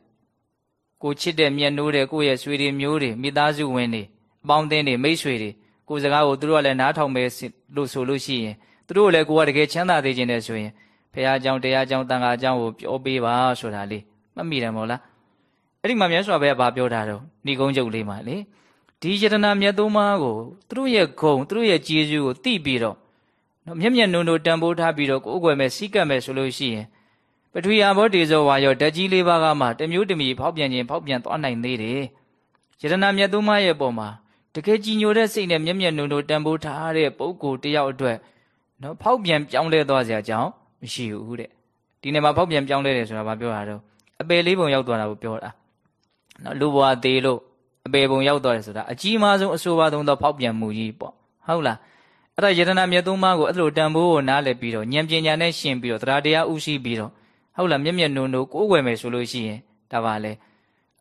ကိုချစ်တဲ့မြတ်နိုးတဲ့ကိုယ့်ရဲ့ဆွေတွေမျိုးတွေမိသားစုဝင်တွေအပေါင်းအသင်းတွေမိတ်ဆွေတွေကိုစကားကိုသူတို့ကလည်းနားထောင်မယ်လို့ဆိုလို့ရှိရင် သူတို့လည်းကိုကတကယ်ချမ်းသာသေးခြင်းနဲ့ဆိုရင်ဖះเจ้าတရားเจ้าတန်ခါเจ้าကိုပြောပေးပါဆိုတာလေးမှတ်မိတယ်မို့လားအဲ့ဒီမှာမြတ်စွာဘုရားဗာပြောတာတော့ဏိကုံးကျုပ်လေးမှာလေဒီယတနာမြတ်သုံးပါးကိုသူတို့ရဲ့ဂုံသူတို့ရဲ့ကျေးဇူးကိုသိပြီးတော့နော်မျက်မျက်နှုံတို့တန်ဖိုးထားပြီးတော့ကိုယ်အွယ်မဲ့စီးကပ်မဲ့ဆိုလို့ရှိရင်ပထဝီအဘောတေဇောဝါယောဓာတ်ကြီးလေးပါးကမှတမျိုးတမီဖောက်ပြန်ခြင်းဖောက်ပြန်သွားနိုင်သေးတယ်ယတနာမြတ်သုံးပါးရဲ့ပုံမှာတကယ်ကြည်ညိုတဲ့စိတ်နဲ့မျက်မျက်နှုံတို့တန်ဖိုးထားတဲ့ပုဂ္ဂိုလ်တယောက်အတွက် နော်ဖောက်ပြန်ပြောင်းလဲသွားစရာအကြောင်းမရှိဘူးတဲ့ဒီနေ့မှာဖောက်ပြန်ပြောင်းလဲတယ်ဆိုတာဘာပြောတာတော့အပယ်လေးပုံရောက်သွားတာကိုပြောတာနော်လူဘဝသေးလို့အပေပုံရောက်သွားတယ်ဆိုတာအကြီးမားဆုံးအဆိုပါဆုံးသောဖောက်ပြန်မှုကြီးပေါ့ဟုတ်လားအဲ့ဒါယတနာမြတ်သုံးပါးကိုအဲ့လိုတန်ဖိုးကိုနားလည်ပြီးတော့ဉာဏ်ပညာနဲ့ရှင်ပြီးတော့တရားတရားဥရှိပြီးတော့ဟုတ်လားမျက်မျက်နှုံနှုံကိုယ်ွယ်မယ်ဆိုလို့ရှိရင်ဒါပါလေ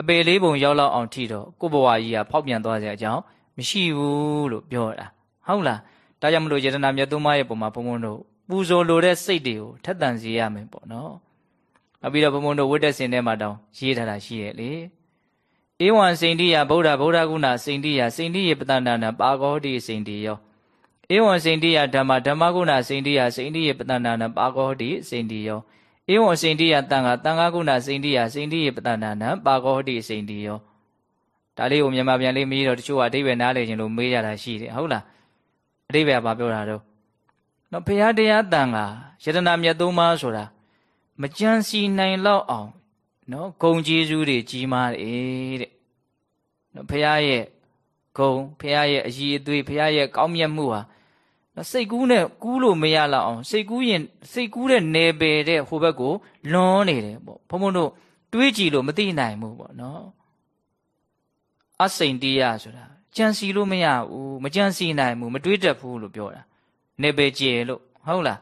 အပေလေးပုံရောက်လောက်အောင်ထိတော့ကိုယ့်ဘဝကြီးကဖောက်ပြန်သွားစရာအကြောင်းမရှိဘူးလို့ပြောတာဟုတ်လား ဒါကြောင့်မလို့ယတနာမြတ်သုံးပါးရဲ့ပုံမှာဘုံဘုံတို့ပူဇော်လိုတဲ့စိတ်တွေကိုထက်သန်စေရမယ်ပေါ့နော်နောက်ပြီးတော့ဘုံဘုံတို့ဝိတ္တစင်ထဲမှာတောင်းရေးထားတာရှိရဲ့လေဧဝံစိန်တိယဗုဒ္ဓဗုဒ္ဓဂုဏစိန်တိယစိန်တိယပတန္တနာပါကောတိစိန်တိယောဧဝံစိန်တိယဓမ္မဓမ္မဂုဏစိန်တိယစိန်တိယပတန္တနာပါကောတိစိန်တိယောဧဝံစိန္တိယတန်ခါတန်ခါကုဏစိန္တိယစိန္တိယပတနာနံပါကောဟတိစိန္တိယောဒါလေးကိုမြန်မာပြန်လေးမေးတော့တချို့ကအတိပ္ပယ်နားလည်ခြင်းလို့မေးရတာရှိတယ်ဟုတ်လား အတိပ္ပယ်ကဘာပြောတာတော့နော်ဘုရားတရားတန်ခါယတနာမြတ်သုံးပါးဆိုတာမကြံစီနိုင်လောက်အောင်နော်ဂုံကျေးဇူးတွေကြီးမားတယ်တဲ့နော်ဘုရားရဲ့ဂုံဘုရားရဲ့အည်အသွေးဘုရားရဲ့ကောင်းမြတ်မှုဟာစိတ်ကူးနဲ့ကူးလို့မရလောက်အောင်စိတ်ကူးရင်စိတ်ကူးတဲ့နယ်ပယ်တဲ့ဟိုဘက်ကိုလွန်နေတယ်ပေါ့ဘုံဘုံတို့တွေးကြည့်လို့မသိနိုင်ဘူးပေါ့နော်အစိန်တရားဆိုတာ ကြံစီလို့မရဘူးမကြံစီနိုင်ဘူးမတွေးတတ်ဘူးလို့ပြောတာနယ်ပယ်ကျေလို့ဟုတ်လား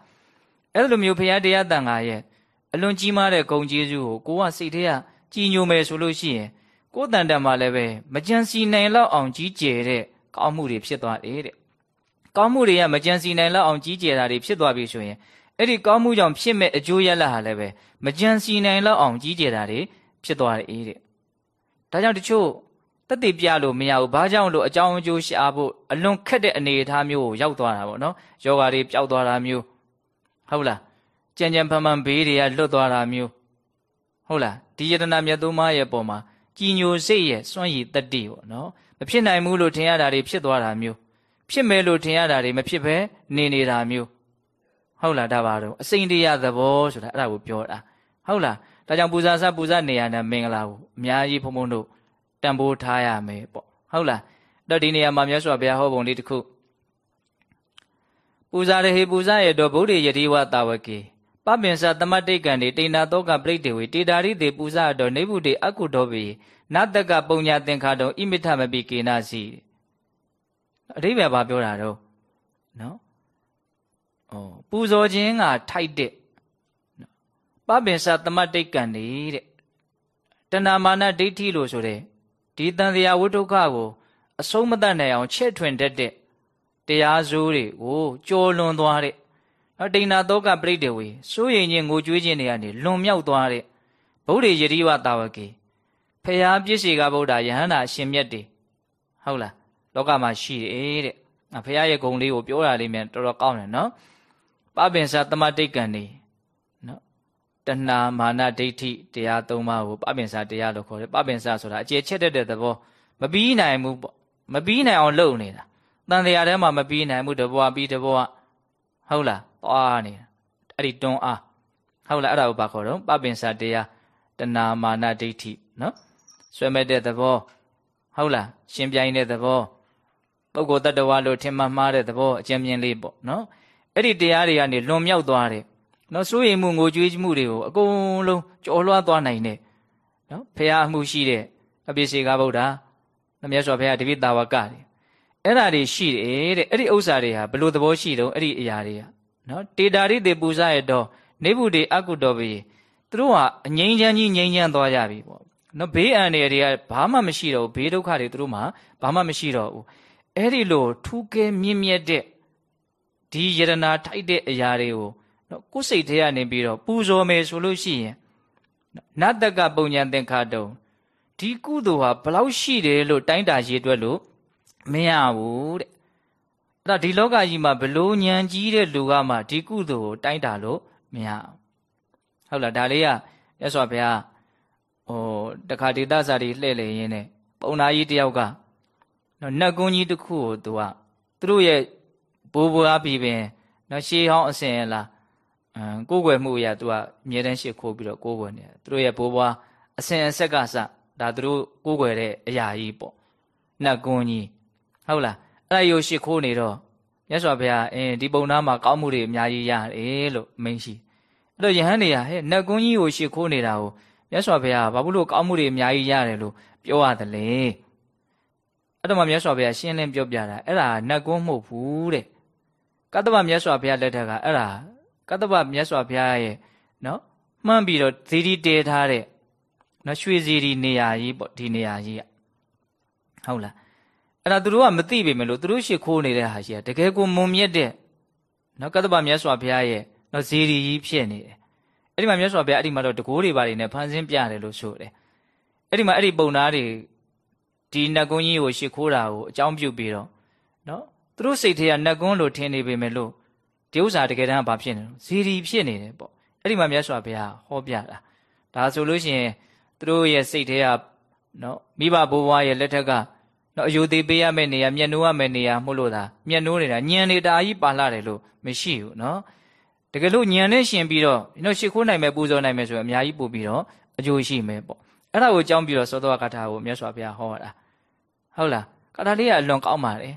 အဲ့လိုမျိုးဘုရားတရားတန်ခါရဲ့အလွန်ကြီးမားတဲ့ဂုံကျေးဇူးကိုကိုကစိတ်ထဲကကြည်ညိုမယ်ဆိုလို့ရှိရင်ကိုယ်တန်တန်မှာလည်းပဲမကြံစီနိုင်လောက်အောင်ကြီးကျယ်တဲ့ကောင်းမှုတွေဖြစ်သွားတယ်တဲ့ကောင်းမှုတွေကမကြံစီနိုင်လောက်အောင်ကြီးကျယ်တာတွေဖြစ်သွားပြီဆိုရင်အဲ့ဒီကောင်းမှုကြောင့်ဖြစ်မဲ့အကျိုးရလဒ်ဟာလည်းပဲမကြံစီနိုင်လောက်အောင်ကြီးကျယ်တာတွေဖြစ်သွားတယ်တဲ့ဒါကြောင့်တချို့ တက်တည်ပြလို့မရဘူးဘာကြောင့်လို့အကြောင်းအကျိုးရှာဖို့အလွန်ခက်တဲ့အနေအထားမျိုးကိုရောက်သွားတာပေါ့နော်ယောဂါတွေပျောက်သွားတာမျိုးဟုတ်လားကြံကြံဖန်ဖန်ဘေးတွေကလွတ်သွားတာမျိုးဟုတ်လားဒီယတနာမြတ်သုံးပါးရဲ့ပုံမှာကြည်ညိုစိတ်ရဲ့စွန့်ရည်တတ္တိပေါ့နော်မဖြစ်နိုင်ဘူးလို့ထင်ရတာတွေဖြစ်သွားတာမျိုးဖြစ်မယ်လို့ထင်ရတာတွေမဖြစ်ဘဲနေနေတာမျိုးဟုတ်လားဒါပါတော့အစိမ့်တရားသဘောဆိုတာအဲ့ဒါကိုပြောတာဟုတ်လားဒါကြောင့်ပူဇာစပူဇာနေရတဲ့မင်္ဂလာကိုအများကြီးဘုံဘုံတို့ တန်ဖိုးထားရမယ်ပေါ့ဟုတ်လားအဲ့တော့ဒီနေရာမှာမြတ်စွာဘုရားဟောပုံလေးတစ်ခုပူဇာရဟေပူဇာရတောဗုဒ္ဓယတိဝတာဝကေပပင်္စသမတိတ်ကံတွေတိဏတောကပရိတေဝေတေတာရိတေပူဇာတော်နေဗုတေအကုတော်ပေနတကပုံညာသင်္ခါတော်ဣမိထမပိကေနစီအဓိပ္ပာယ်ဘာပြောတာတော့နော်ဩပူဇော်ခြင်းကထိုက်တဲ့ပပင်္စသမတိတ်ကံတွေတဲ့တဏမာနဒိဋ္ဌိလို့ဆိုတဲ့ ဒီတန်တရားဝိဒုက္ခကိုအဆုံးမတတ်နိုင်အောင်ချဲ့ထွင်တတ်တဲ့တရားစိုးတွေကိုကြော်လွန်သွားတဲ့နော်တိဏသောကပရိဒေဝေစိုးရင်ချင်းငိုကြွေးခြင်းတွေကနေလွန်မြောက်သွားတဲ့ဗုဒ္ဓယတိဝတာဝကေဖရာပြည့်စေကဗုဒ္ဓယဟန္တာအရှင်မြတ်တွေဟုတ်လားလောကမှာရှိတယ်တဲ့ဖရာရဲ့ဂုံလေးကိုပြောတာလေးမြန်တော်တော်ကောင်းတယ်နော်ပပင်္စသမတိတ်ကံနေနော် တဏမာနဒိဋ္ဌိတရား၃ပါးကိုပပင်္စတရားလို့ခေါ်တယ်ပပင်္စဆိုတာအကျေချက်တဲ့သဘောမပြီးနိုင်ဘူးပေါ့မပြီးနိုင်အောင်လုပ်နေတာတန်တရားထဲမှာမပြီးနိုင်ဘူးတဘွားပြီးတဘွားဟုတ်လားသွားနေတာအဲ့ဒီတွန်းအားဟုတ်လားအဲ့ဒါကိုဘာခေါ်တော့ပပင်္စတရားတဏမာနဒိဋ္ဌိနော်ဆွဲမဲ့တဲ့သဘောဟုတ်လားရှင်ပြိုင်တဲ့သဘောပုဂ္ဂိုလ်တ attva လို့ထင်မှမှားတဲ့သဘောအကျဉ်းမြင်လေးပေါ့နော်အဲ့ဒီတရားတွေကနေလွန်မြောက်သွားတယ် နော်စိုးရိမ်မှုငိုကြွေးမှုတွေကိုအကုန်လုံးကြော်လွှားသွားနိုင်တယ်နော်ဖះအမှုရှိတဲ့အပိစေကဗုဒ္ဓမြတ်စွာဘုရားတပိတာဝကတွေအဲ့ဓာတွေရှိတယ်တဲ့အဲ့ဒီဥစ္စာတွေဟာဘလို့သဘောရှိတော့အဲ့ဒီအရာတွေကနော်တေတာရိတေပူဇရတော့နေဗုတေအကုတောပိသူတို့ဟာအငိမ့်ချမ်းကြီးငိမ့်ချမ်းသွားကြပြီပေါ့နော်ဘေးအန္တရာယ်တွေကဘာမှမရှိတော့ဘူးဘေးဒုက္ခတွေသူတို့မှာဘာမှမရှိတော့ဘူးအဲ့ဒီလိုထူးကဲမြင့်မြတ်တဲ့ဒီယရနာထိုက်တဲ့အရာတွေကို နော်ကိုယ်စိတ်ထဲကနေပြီးတော့ပူဇော်မယ်ဆိုလို့ရှိရင်နတ္တကပုံညာသင်္ခါတုံဒီကုသိုလ်ဟာဘလောက်ရှိတယ်လို့တိုင်းတာရေးတွက်လို့မရဘူးတဲ့အဲ့ဒါဒီလောကကြီးမှာဘလို့ဉာဏ်ကြီးတဲ့လူကမှဒီကုသိုလ်ကိုတိုင်းတာလို့မရဟုတ်လားဒါလေးကမြတ်စွာဘုရားဟိုတခါဒေသစာတွေလှည့်လည်ရင်းနဲ့ပုံနာကြီးတယောက်ကနော်နတ်ကုန်းကြီးတစ်ခုကိုသူကသူတို့ရဲ့ဘိုးဘွားပြီးပင်နော်ရှေးဟောင်းအစဉ်လားအမ် ကိုးကွယ်မှုအရာသူကအမြဲတမ်းရှေ့ခိုးပြီးတော့ကိုးကွယ်နေတယ်သူတို့ရဲ့ဘိုးဘွားအစဉ်အဆက်ကစဒါသူတို့ကိုးကွယ်တဲ့အရာကြီးပေါ့နတ်ကုန်းကြီးဟုတ်လားအဲ့ဒါရိုရှေ့ခိုးနေတော့မြတ်စွာဘုရားအင်းဒီပုံနာမှာကောင်းမှုတွေအများကြီးရတယ်လို့မင်းရှိအဲ့တော့ယဟန်တွေကဟဲ့နတ်ကုန်းကြီးကိုရှေ့ခိုးနေတာကိုမြတ်စွာဘုရားဘာလို့ကောင်းမှုတွေအများကြီးရတယ်လို့ပြောရတယ်လေအဲ့တော့မှမြတ်စွာဘုရားရှင်းလင်းပြောပြတာအဲ့ဒါနတ်ကွန်းမဟုတ်ဘူးတဲ့ကတ္တဗမြတ်စွာဘုရားလက်ထက်ကအဲ့ဒါ ကတ္တဗမြတ်စွာဘုရားရဲ့နော်မှန်းပြီးတော့ဇီဒီတဲထားတဲ့နော်ရွှေဇီဒီနေရာကြီးပေါ့ဒီနေရာကြီးကဟုတ်လားအဲ့ဒါသူတို့ကမသိပေမဲ့လို့သူတို့ရှ िख ိုးနေတဲ့ဟာရှိတာတကယ်ကိုမုံမြက်တဲ့နော်ကတ္တဗမြတ်စွာဘုရားရဲ့နော်ဇီဒီကြီးဖြစ်နေတယ်အဲ့ဒီမှာမြတ်စွာဘုရားအဲ့ဒီမှာတော့တကိုးတွေပါနေနဲ့ဖန်ဆင်းပြတယ်လို့ဆိုတယ်အဲ့ဒီမှာအဲ့ဒီပုံသားတွေဒီနတ်ကွန်းကြီးကိုရှ िख ိုးတာကိုအကြောင်းပြုပြီးတော့နော်သူတို့စိတ်ထဲကနတ်ကွန်းလို့ထင်နေပေမဲ့လို့ ဒီဥစ္စာတကယ်တမ်းဘာဖြစ်နေလဲဇီဒီဖြစ်နေတယ်ပေါ့အဲ့အဲ့ဒီမှာမြတ်စွာဘုရားဟောပြတာဒါဆိုလို့ရှိရင်သူတို့ရဲ့စိတ်ထဲကနော်မိဘဘိုးဘွားရဲ့လက်ထက်ကနော်အယုသေးပေးရမယ့်နေရာမျက်နှိုးရမယ့်နေရာမို့လို့သာမျက်နှိုးနေတာညံနေတာကြီးပါလာတယ်လို့မရှိဘူးနော်တကယ်လို့ညံနဲ့ရှင်ပြီးတော့နော်ရှ िख ိုးနိုင်မယ်ပူဇော်နိုင်မယ်ဆိုရင်အများကြီးပို့ပြီးတော့အကျိုးရှိမယ်ပေါ့အဲ့ဒါကိုကြောင်းပြီးတော့သောသောကထာကိုမြတ်စွာဘုရားဟောတာဟုတ်လားကထာလေးကအလွန်ကောင်းပါတယ်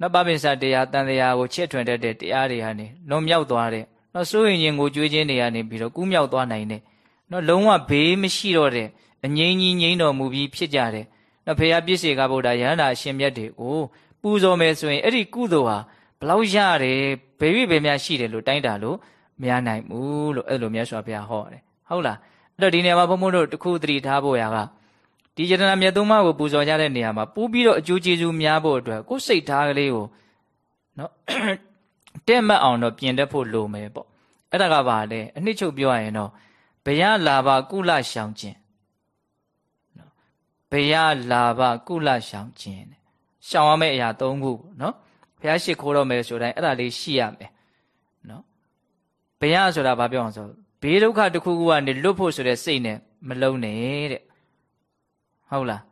နော်ပပင်္စတရားတန်တရားကိုချစ်ထွင်တတ်တဲ့တရားတွေဟာနေလွန်မြောက်သွားတဲ့နော်စိုးရင်ချင်းကိုကြွေးခြင်းတွေကနေပြီးတော့ကူးမြောက်သွားနိုင်တဲ့နော်လုံးဝဘေးမရှိတော့တဲ့အငြိမ်းကြီးငြိမ်းတော်မူပြီးဖြစ်ကြတဲ့နော်ဖေယပြည့်စေကဗုဒ္ဓယန္တာအရှင်မြတ်တွေကိုပူဇော်မယ်ဆိုရင်အဲ့ဒီကုသိုလ်ဟာဘလောက်ရတယ်ဘယ်၍ဘယ်များရှိတယ်လို့တိုင်းတာလို့မရနိုင်ဘူးလို့အဲ့လိုမြတ်စွာဘုရားဟောတယ်ဟုတ်လားအဲ့တော့ဒီနေရာမှာဘုံဘုံတို့တခုသတိထားဖို့ရာက ဒီယတနာမြတ်သုံးပါးကိုပူဇော်ကြတဲ့နေရာမှာပူပြီးတော့အကျိုးကျေးဇူးများဖို့အတွက်ကိုယ်စိတ်ထားကလေးကိုနော်တဲ့မတ်အောင်တော့ပြင်တတ်ဖို့လိုမယ်ပေါ့အဲ့ဒါကပါလေအနှစ်ချုပ်ပြောရရင်တော့ဘယလာဘကုလရှောင်ခြင်းနော်ဘယလာဘကုလရှောင်ခြင်းရှောင်ရမယ့်အရာ၃ခုနော်ဘုရားရှိခိုးတော့မယ်ဆိုတိုင်းအဲ့ဒါလေးရှိရမယ်နော်ဘယဆိုတာဘာပြောအောင်ဆိုဘေးဒုက္ခတစ်ခုခုကနေလွတ်ဖို့ဆိုတဲ့စိတ်နဲ့မလုံးနဲ့တဲ့ ဟုတ်လား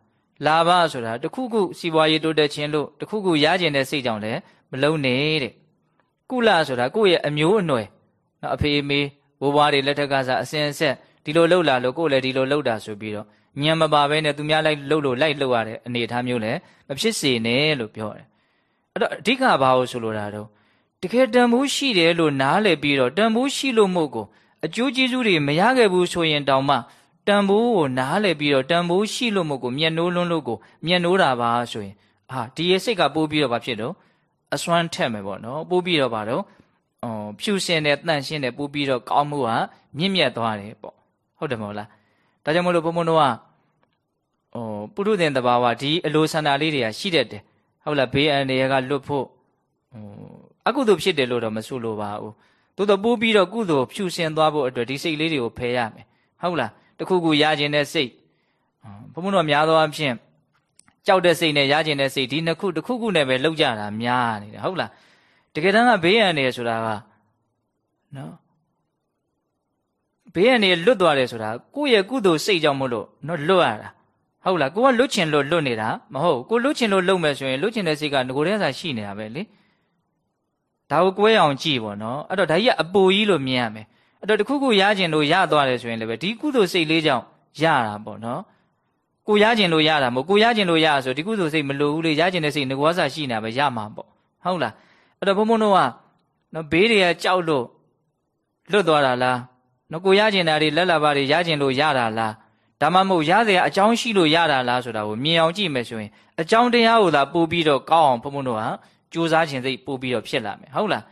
လာဘဆိုတာတခုခုစီးပွားရေးတိုးတက်ခြင်းလို့တခုခုရကျင်တဲ့စိတ်ကြောင့်လည်းမလုံးနဲ့တဲ့ကုလဆိုတာကိုယ့်ရဲ့အမျိုးအနွယ်နော်အဖေအမေဘိုးဘွားတွေလက်ထက်ကစားအစင်အဆက်ဒီလိုလှုပ်လာလို့ကိုယ်လည်းဒီလိုလှုပ်တာဆိုပြီးတော့ညံမပါဘဲနဲ့သူများလိုက်လှုပ်လို့လိုက်လှုပ်ရတဲ့အနေအထားမျိုးလည်းမဖြစ်စေနဲ့လို့ပြောတယ်အဲ့တော့အဓိကဘာလို့ဆိုလိုတာတော့တကယ်တန်ဖိုးရှိတယ်လို့နားလည်ပြီးတော့တန်ဖိုးရှိလို့မို့ကိုအကျိုးကျေးဇူးတွေမရခဲ့ဘူးဆိုရင်တောင်မှ တန်ဖိုးကိုနားလည်ပြီးတော့တန်ဖိုးရှိလို့မို့ကိုမျက်နှိုးလွန်းလို့ကိုမျက်နှိုးတာပါဆိုရင်အာဒီရဲ့စိတ်ကပိုးပြီးတော့ဘာဖြစ်တော့အစွမ်းထက်မယ်ပေါ့နော်ပိုးပြီးတော့ဘာတော့အော်ဖြူစင်တဲ့တန့်ရှင်းတဲ့ပိုးပြီးတော့ကောင်းမှုဟာမြင့်မြတ်သွားတယ်ပေါ့ဟုတ်တယ်မဟုတ်လားဒါကြောင့်မလို့ဘုံဘုံတို့ကဟိုပုရုသင်တဘာဝဒီအလိုဆန္ဒလေးတွေကရှိတတ်တယ်ဟုတ်လားဘေးအန္တရာယ်ကလွတ်ဖို့ဟိုအကုသိုလ်ဖြစ်တယ်လို့တော့မဆိုလိုပါဘူးသို့တော့ပိုးပြီးတော့ကုသိုလ်ဖြူစင်သွားဖို့အတွက်ဒီစိတ်လေးတွေကိုဖယ်ရမယ်ဟုတ်လား တခုခုရခြင်းတဲ့စိတ်ဘုံဘုံတို့များသောအားဖြင့်ကြောက်တဲ့စိတ်နဲ့ရခြင်းတဲ့စိတ်ဒီနှစ်ခုတစ်ခုခုနဲ့ပဲလောက်ကြတာများနေတယ်ဟုတ်လားတကယ်တမ်းကဘေးရန်နေဆိုတာကနော်ဘေးရန်နေလွတ်သွားတယ်ဆိုတာကိုယ့်ရဲ့ကုသိုလ်စိတ်ကြောင့်မလို့နော်လွတ်ရတာဟုတ်လားကိုကလွတ်ချင်လို့လွတ်နေတာမဟုတ်ကိုလွတ်ချင်လို့လွတ်မယ်ဆိုရင်လွတ်ချင်တဲ့စိတ်ကငကိုယ်တည်းစာရှိနေတာပဲလေဒါကိုကွဲအောင်ကြည့်ပေါ့နော်အဲ့တော့ဒါကြီးကအပူကြီးလို့မြင်ရမယ် အဲ့တော့တခုခုရကျင်လို့ရသွားတယ်ဆိုရင်လည်းပဲဒီကုသိုလ်စိတ်လေးကြောင့်ရတာပေါ့နော်ကိုရကျင်လို့ရတာမဟုတ်ကိုရကျင်လို့ရဆိုဒီကုသိုလ်စိတ်မလိုဘူးလေရကျင်တဲ့စိတ်ငကောစာရှိနေတာပဲရမှာပေါ့ဟုတ်လားအဲ့တော့ဘုံဘုံတို့ကနော်ဘေးတွေကကြောက်လို့လွတ်သွားတာလားနော်ကိုရကျင်တာတွေလက်လာပါတွေရကျင်လို့ရတာလားဒါမှမဟုတ်ရတဲ့အကြောင်းရှိလို့ရတာလားဆိုတာကိုမြင်အောင်ကြည့်မယ်ဆိုရင်အကြောင်းတရားကိုသာပို့ပြီးတော့ကောင်းအောင်ဘုံဘုံတို့ဟာကြိုးစားခြင်းစိတ်ပို့ပြီးတော့ဖြစ်လာမယ်ဟုတ်လား